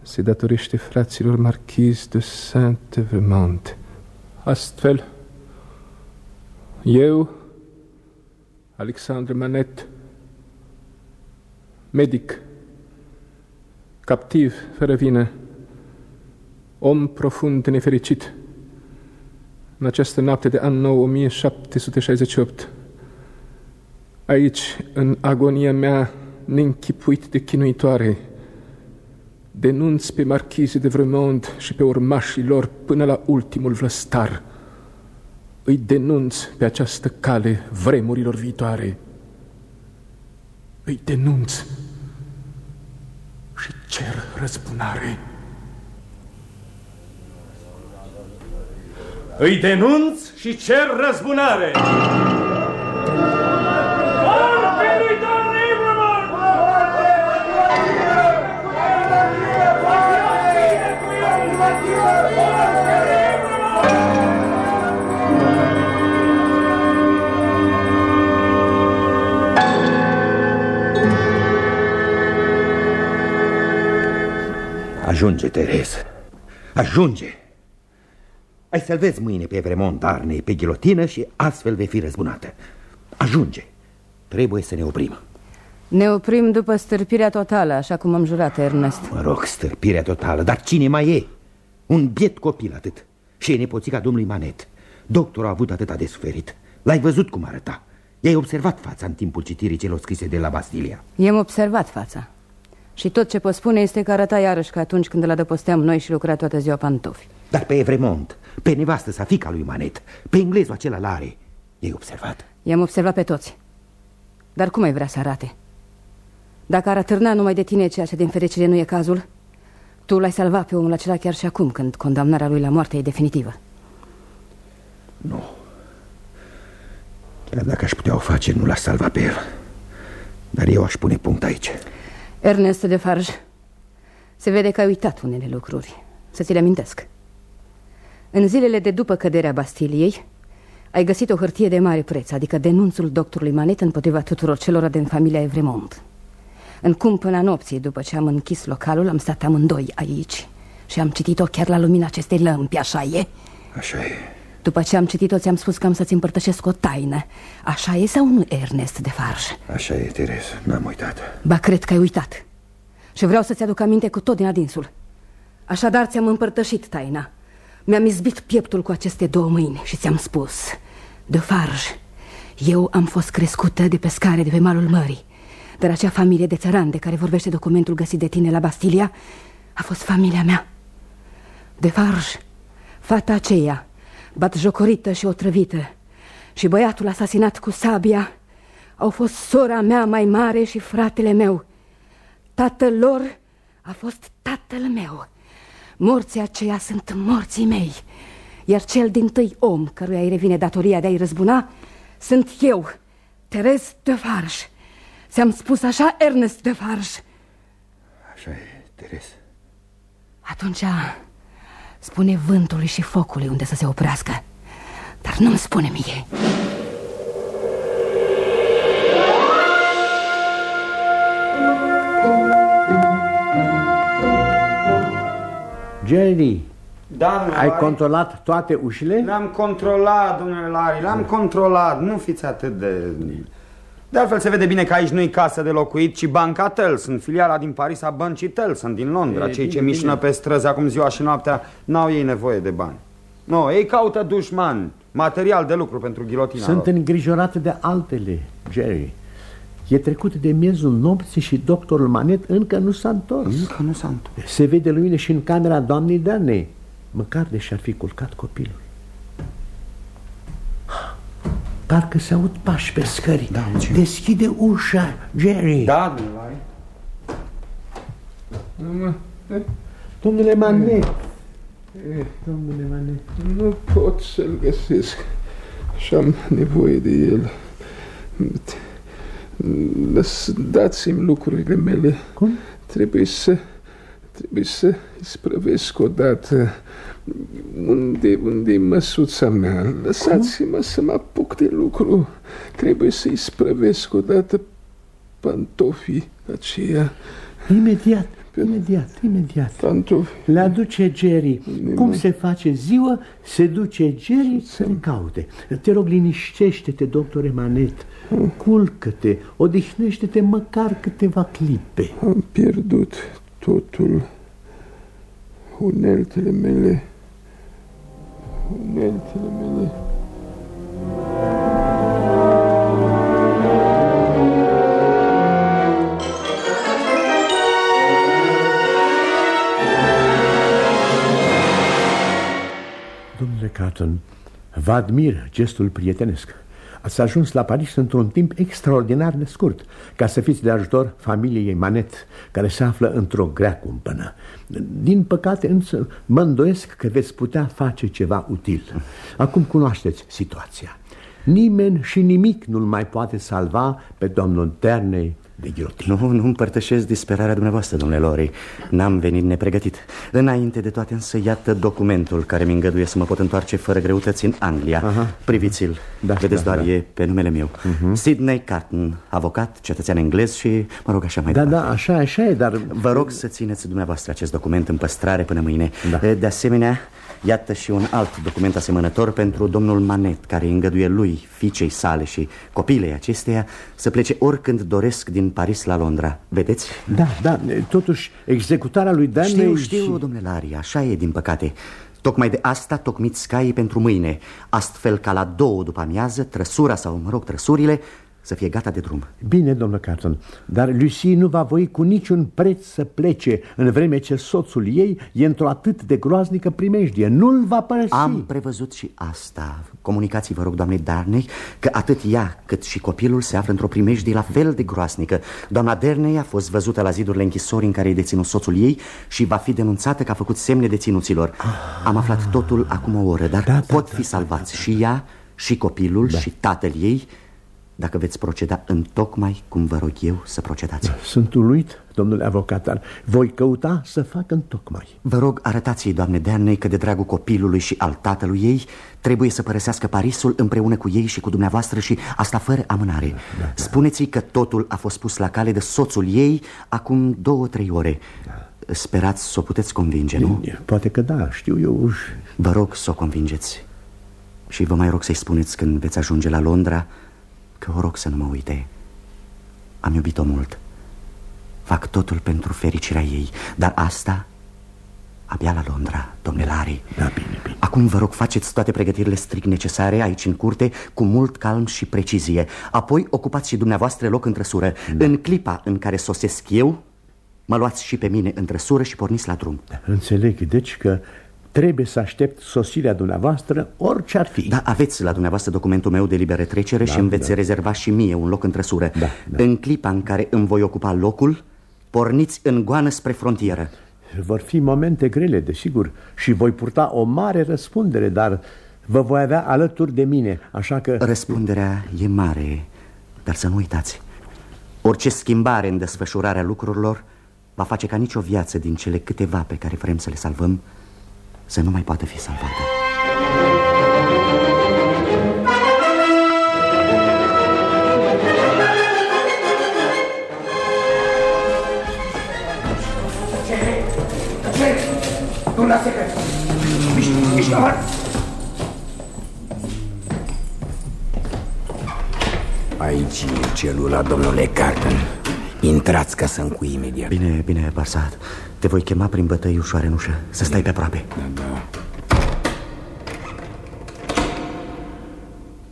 se datorește fraților marchiz de Saint-Vermont. Astfel, eu, Alexandru Manet, medic, captiv, fără vină, om profund nefericit, în această noapte de an nou 1768, aici, în agonia mea neînchipuit de chinuitoare, denunț pe marchizii de Vremond și pe urmașii lor până la ultimul vlăstar. Îi denunț pe această cale vremurilor viitoare. Îi denunț și cer răzbunare. Îi denunț și cer răzbunare! Ajunge, Terez. Ajunge. Ai să-l vezi mâine pe Vremont Arnei pe ghilotină și astfel vei fi răzbunată. Ajunge. Trebuie să ne oprim. Ne oprim după stârpirea totală, așa cum am jurat, Ernest. Mă rog, stârpirea totală, dar cine mai e? Un biet copil atât. Și e nepoțica domnului Manet. Doctorul a avut atâta de suferit. L-ai văzut cum arăta. I-ai observat fața în timpul citirii celor scrise de la Bastilia. I-am observat fața. Și tot ce pot spune este că arăta iarăși ca atunci când îl adăposteam noi și lucra toată ziua pantofi. Dar pe Evremont, pe nevastă sa, fica lui Manet, pe englezul acela Lare, i-ai observat? I-am observat pe toți. Dar cum ai vrea să arate? Dacă ar atârna numai de tine ceea ce din fericire nu e cazul, tu l-ai salvat pe omul acela chiar și acum, când condamnarea lui la moarte e definitivă. Nu. Chiar dacă aș putea o face, nu l-aș salva pe el. Dar eu aș pune punct aici. Ernest de Farge, se vede că ai uitat unele lucruri. Să ți le amintesc. În zilele de după căderea Bastiliei, ai găsit o hârtie de mare preț, adică denunțul doctorului Manet împotriva tuturor celor din familia Evremont. În cumpăna nopții, după ce am închis localul, am stat amândoi aici și am citit-o chiar la lumina acestei lămpi, așa e? Așa e. După ce am citit-o, ți-am spus că am să-ți împărtășesc o taină. Așa e sau nu, Ernest de Farge? Așa e, Terez, n-am uitat. Ba, cred că ai uitat. Și vreau să-ți aduc aminte cu tot din adinsul. Așadar, ți-am împărtășit taina. Mi-am izbit pieptul cu aceste două mâini și ți-am spus De Farge, eu am fost crescută de pescare de pe malul mării Dar acea familie de țăran de care vorbește documentul găsit de tine la Bastilia A fost familia mea De Farge, fata aceea, batjocorită și otrăvită Și băiatul asasinat cu sabia. Au fost sora mea mai mare și fratele meu. Tatăl lor a fost tatăl meu. Morții aceia sunt morții mei. Iar cel din tâi om căruia îi revine datoria de a-i răzbuna Sunt eu, Terez de Farge. Ți-am spus așa, Ernest de Farge. Așa e, Terez Atunci spune vântului și focului unde să se oprească Dar nu-mi spune mie Jenny, Da, domnule Ai Lari. controlat toate ușile? Le-am controlat, domnule Lari, le-am controlat. Nu fiți atât de... De altfel se vede bine că aici nu-i casă de locuit, ci banca Telson, filiala din Paris a băncii Telson din Londra. E, Cei ce bine, mișnă bine. pe străzi acum ziua și noaptea n-au ei nevoie de bani. Nu, ei caută dușman, material de lucru pentru ghilotina Sunt lor. îngrijorat de altele, Jerry. E trecut de miezul nopții și doctorul Manet încă nu s-a întors. Încă nu s-a întors. Se vede lumină și în camera doamnei Danei. Măcar de și-ar fi culcat copilul. Parcă se aud pași pe scări. Da, Deschide ușa, Jerry. Da, domnule Lari. Domnule Manet. Domnule Manet. Nu pot să-l găsesc și am nevoie de el. Lăs, dați-mi lucrurile mele. Cum? Trebuie să, trebuie să isprăvesc odată. Unde, unde e măsuța mea? Lăsați-mă să mă apuc de lucru. Trebuie să isprăvesc odată pantofii aceia. Imediat, imediat, imediat. Pantofi. Le aduce Jerry. Cum se face ziua, se duce Jerry să le caute. Te rog, liniștește-te, doctore Manet. Culcă-te, odihnește-te măcar câteva clipe. Am pierdut totul. Uneltele mele. Uneltele mele. Domnule Carton, vă admir gestul prietenesc. Ați ajuns la Paris într-un timp extraordinar de scurt ca să fiți de ajutor familiei Manet, care se află într-o grea cumpănă. Din păcate însă mă îndoiesc că veți putea face ceva util. Acum cunoașteți situația. Nimeni și nimic nu-l mai poate salva pe domnul Ternei de ghilotină. Nu, nu împărtășesc disperarea dumneavoastră, domnule Lori. N-am venit nepregătit. Înainte de toate însă, iată documentul care mi îngăduie să mă pot întoarce fără greutăți în Anglia. Aha. Priviți-l. Da, Vedeți da, doar, da. e pe numele meu. Sidney Carton, avocat, cetățean englez și, mă rog, așa mai Da, departe. da, așa, așa e, dar... Vă rog să țineți dumneavoastră acest document în păstrare până mâine. De asemenea, iată și un alt document asemănător pentru domnul Manet, care îi îngăduie lui, fiicei sale și copiilei acesteia să plece oricând doresc din Paris la Londra. Vedeți? Da, da, totuși executarea lui Danley Știu, știu, și- domnule Lari, așa e, din păcate. Tocmai de asta tocmiți caii pentru mâine, astfel ca la două după amiază, trăsura sau, mă rog, trăsurile, să fie gata de drum. Bine, domnule Carton, dar Lucy nu va voi cu niciun preț să plece în vreme ce soțul ei e într-o atât de groaznică primejdie. Nu-l va părăsi. Am prevăzut și asta. Comunicați, vă rog, doamnei Darney, că atât ea cât și copilul se află într-o primejdie la fel de groasnică. Doamna Darney a fost văzută la zidurile închisorii în care e deținut soțul ei și va fi denunțată că a făcut semne deținuților. Am aflat totul acum o oră, dar pot fi salvați și ea, și copilul, și tatăl ei, dacă veți proceda în tocmai cum vă rog eu să procedați. Sunt uluit, domnule avocat, dar voi căuta să fac în tocmai. Vă rog, arătați-i, doamne Deannei, că de dragul copilului și al tatălui ei trebuie să părăsească Parisul împreună cu ei și cu dumneavoastră și asta fără amânare. Spuneți-i că totul a fost pus la cale de soțul ei acum două-trei ore. Sperați să o puteți convinge, nu? Poate că da, știu eu. Vă rog să o convingeți. Și vă mai rog să-i spuneți când veți ajunge la Londra că o rog să nu mă uite. Am iubit-o mult. Fac totul pentru fericirea ei, dar asta abia la Londra, domnule Lari. Da, bine, bine. Acum vă rog, faceți toate pregătirile strict necesare aici în curte, cu mult calm și precizie. Apoi ocupați și dumneavoastră loc în trăsură. Da. În clipa în care sosesc eu, mă luați și pe mine în trăsură și porniți la drum. Înțeleg, deci că trebuie să aștept sosirea dumneavoastră orice ar fi. Da, aveți la dumneavoastră documentul meu de liberă trecere Da, și îmi veți da. rezerva și mie un loc în trăsură. Da, da. În clipa în care îmi voi ocupa locul, porniți în goană spre frontieră. Vor fi momente grele, desigur, și voi purta o mare răspundere, dar vă voi avea alături de mine, așa că... Răspunderea e mare, dar să nu uitați. Orice schimbare în desfășurarea lucrurilor va face ca nicio viață din cele câteva pe care vrem să le salvăm să nu mai poată fi salvată. Nu lasă că... Miști, miști, Aici e celula, domnule Carton. Intrați ca să încui imediat. Bine, bine, Barsat. Te voi chema prin bătăi ușoare în ușă. Să stai pe aproape. Da, da.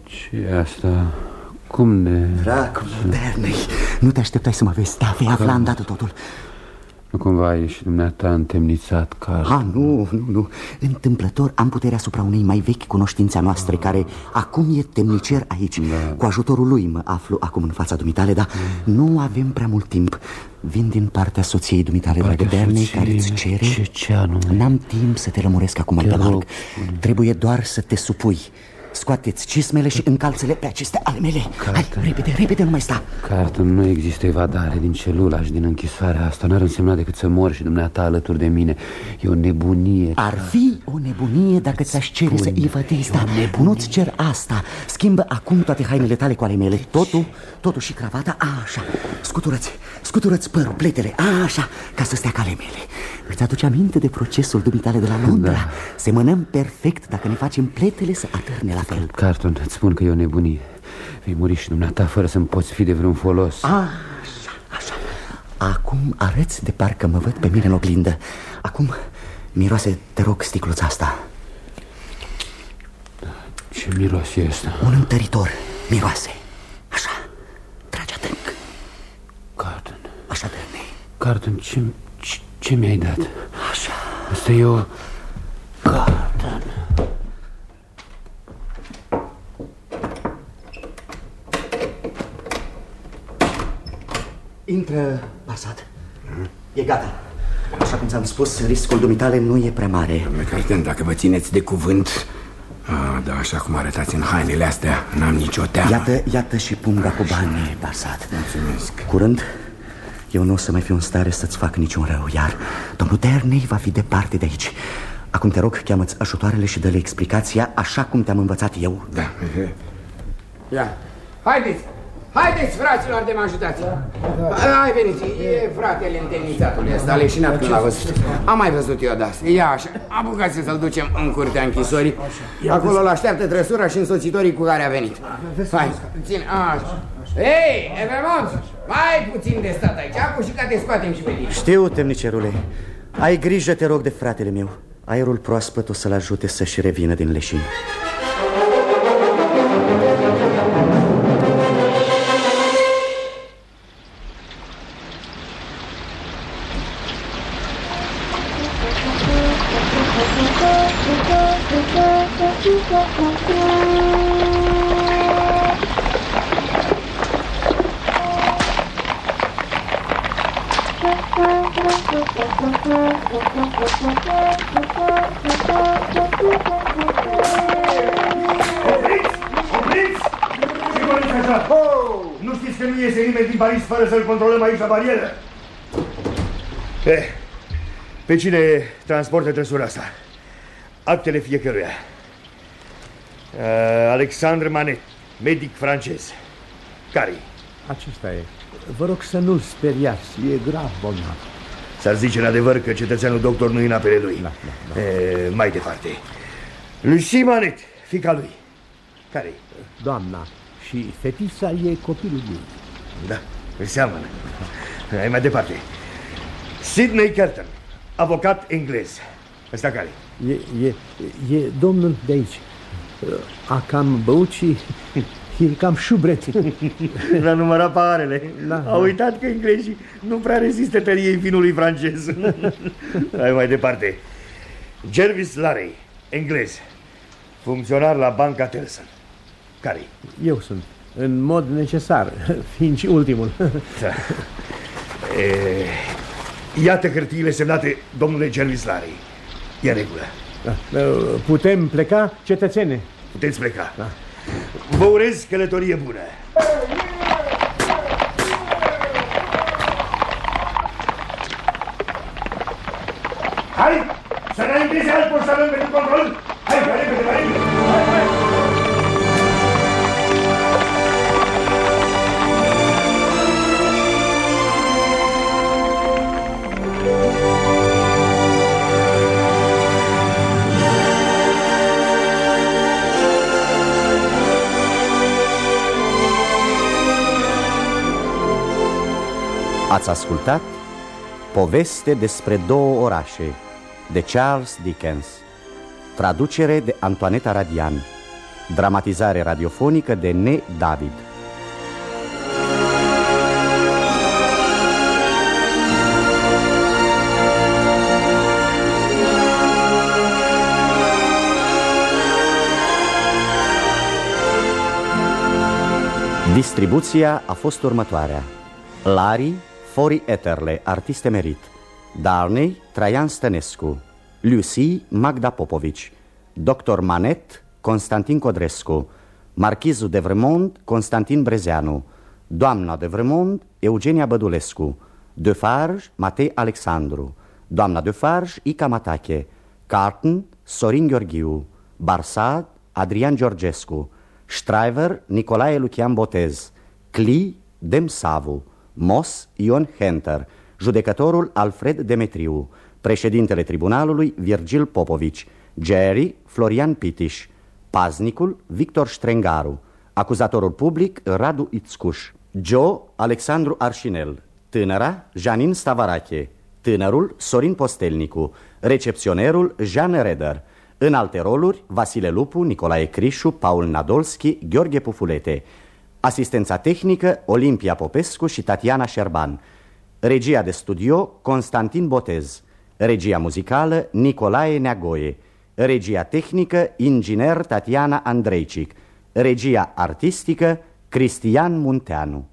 ce e asta? Cum ne... Dracul modernei. Nu te așteptai să mă vezi. Da, vei afla îndată totul. Nu cumva ești și dumneata întemnițat, Carl? Ha, nu, nu, nu. Întâmplător am puterea asupra unei mai vechi cunoștințe a noastre, care acum e temnicer aici. Da. Cu ajutorul lui mă aflu acum în fața dumitale, dar nu avem prea mult timp. Vin din partea soției dumitale, dragă Bernei, care îți cere... Ce, ce anume? N-am timp să te lămuresc acum Te pe larg. rog. Trebuie doar să te supui. Scoateți cismele și încalțele pe acestea ale mele. Hai, repede, repede, nu mai sta. Carton, nu există evadare din celulaș și din închisoarea asta N-ar însemna decât să mor și dumneata alături de mine E o nebunie Ar fi o nebunie dacă ți-aș cere să evadezi, dar nu-ți cer asta. Schimbă acum toate hainele tale cu ale mele, totul, totul și cravata, așa. Scutură-ți, scutură-ți părul, pletele, așa, ca să stea ca ale mele. Îți aduce aminte de procesul dumitale de la Londra? Da. Semănăm perfect dacă ne facem pletele să atârne la fel. Carton, îți spun că e o nebunie Vei muri și dumneata fără să-mi poți fi de vreun folos Așa, așa. Acum arăți de parcă mă văd pe mine în oglindă. Acum miroase, te rog, sticluța asta. Ce miros e ăsta? Un întăritor, miroase. Așa, trage adânc. Carton Așa, Dernei. Carton, ce, ce, ce mi-ai dat? Așa Asta e o... Carton Intră, Basat. E gata. Așa cum ți-am spus, riscul dumitale nu e prea mare. Domnule Carton, dacă vă țineți de cuvânt... A, da, așa cum arătați în hainele astea, n-am nicio teamă. Iată, iată și punga cu bani, Basat. Mulțumesc. Curând, eu nu o să mai fiu în stare să-ți fac niciun rău, iar domnul Dernei va fi departe de aici. Acum te rog, cheamă-ți ajutoarele și dă-le explicația așa cum te-am învățat eu. Da. Ia, haideți! Haideți, fraților, de mă ajutați! Hai, veniți, e fratele întemnițatului ăsta, leșinat când l-a văzut. Am mai văzut eu de asta. Ia așa, apucați să-l ducem în curtea închisorii. Acolo îl așteaptă trăsura și însoțitorii cu care a venit. Hai, ține, așa. Ei, Evermont, mai puțin de stat aici, acum și ca te scoatem și pe tine. Știu, temnicerule. Ai grijă, te rog, de fratele meu. Aerul proaspăt o să-l ajute să-și revină din leșin. Pe cine transportă trăsura asta? Actele fiecăruia. Uh, Alexandre Manet, medic francez. care Acesta e. Vă rog să nu-l speriați, e grav bolnav. S-ar zice în adevăr că cetățeanul doctor nu e în apele lui. Da, da, da. E, mai departe. Lucie Manet, fica lui. care -i? Doamna, și fetița e copilul lui. Da, îți seamănă. Hai mai departe. Sidney Curtin, avocat englez. Ăsta care E, e, e domnul de aici. A cam băut și e cam șubret. L-a numărat paharele. Da, A da. uitat că englezii nu prea rezistă tăriei vinului francez. Hai mai departe. Jervis Larry, englez. Funcționar la Banca Telson. care Eu sunt, în mod necesar, fiind și ultimul. Da. E, iată hârtiile semnate domnule Jervis Larry. E în regulă. Da. Putem pleca, cetățene? Puteți pleca. Da. Vă urez călătorie bună. Hai! Să înainteze alt poștalon pentru control! Hai, mai repede, mai repede! Ați ascultat Poveste despre două orașe de Charles Dickens. Traducere de Antoaneta Radian. Dramatizare radiofonică de Ne David. Distribuția a fost următoarea. Lari, Fori Eterle, artist emerit. Darney, Traian Stănescu. Lucy, Magda Popovici. Dr. Manet, Constantin Codrescu. Marchizul de Vremont, Constantin Brezeanu. Doamna de Vremont, Eugenia Bădulescu. Defarge, Matei Alexandru. Doamna Defarge, Ica Matache. Carton, Sorin Gheorghiu. Barsad, Adrian Georgescu. Stryver, Nicolae Lucian Botez. Cli, Dem Savu Mos, Ion Henter Judecătorul Alfred Demetriu Președintele tribunalului Virgil Popovici Jerry, Florian Pitiș Paznicul, Victor Strengaru Acuzatorul public, Radu Ițcuș Joe, Alexandru Arșinel Tânăra, Janin Stavarache Tânărul, Sorin Postelnicu Recepționerul, Jean Reder în alte roluri, Vasile Lupu, Nicolae Crișu, Paul Nadolski, Gheorghe Pufulete Asistența tehnică, Olimpia Popescu și Tatiana Șerban. Regia de studio, Constantin Botez. Regia muzicală, Nicolae Neagoie. Regia tehnică, inginer Tatiana Andreicic Regia artistică, Cristian Munteanu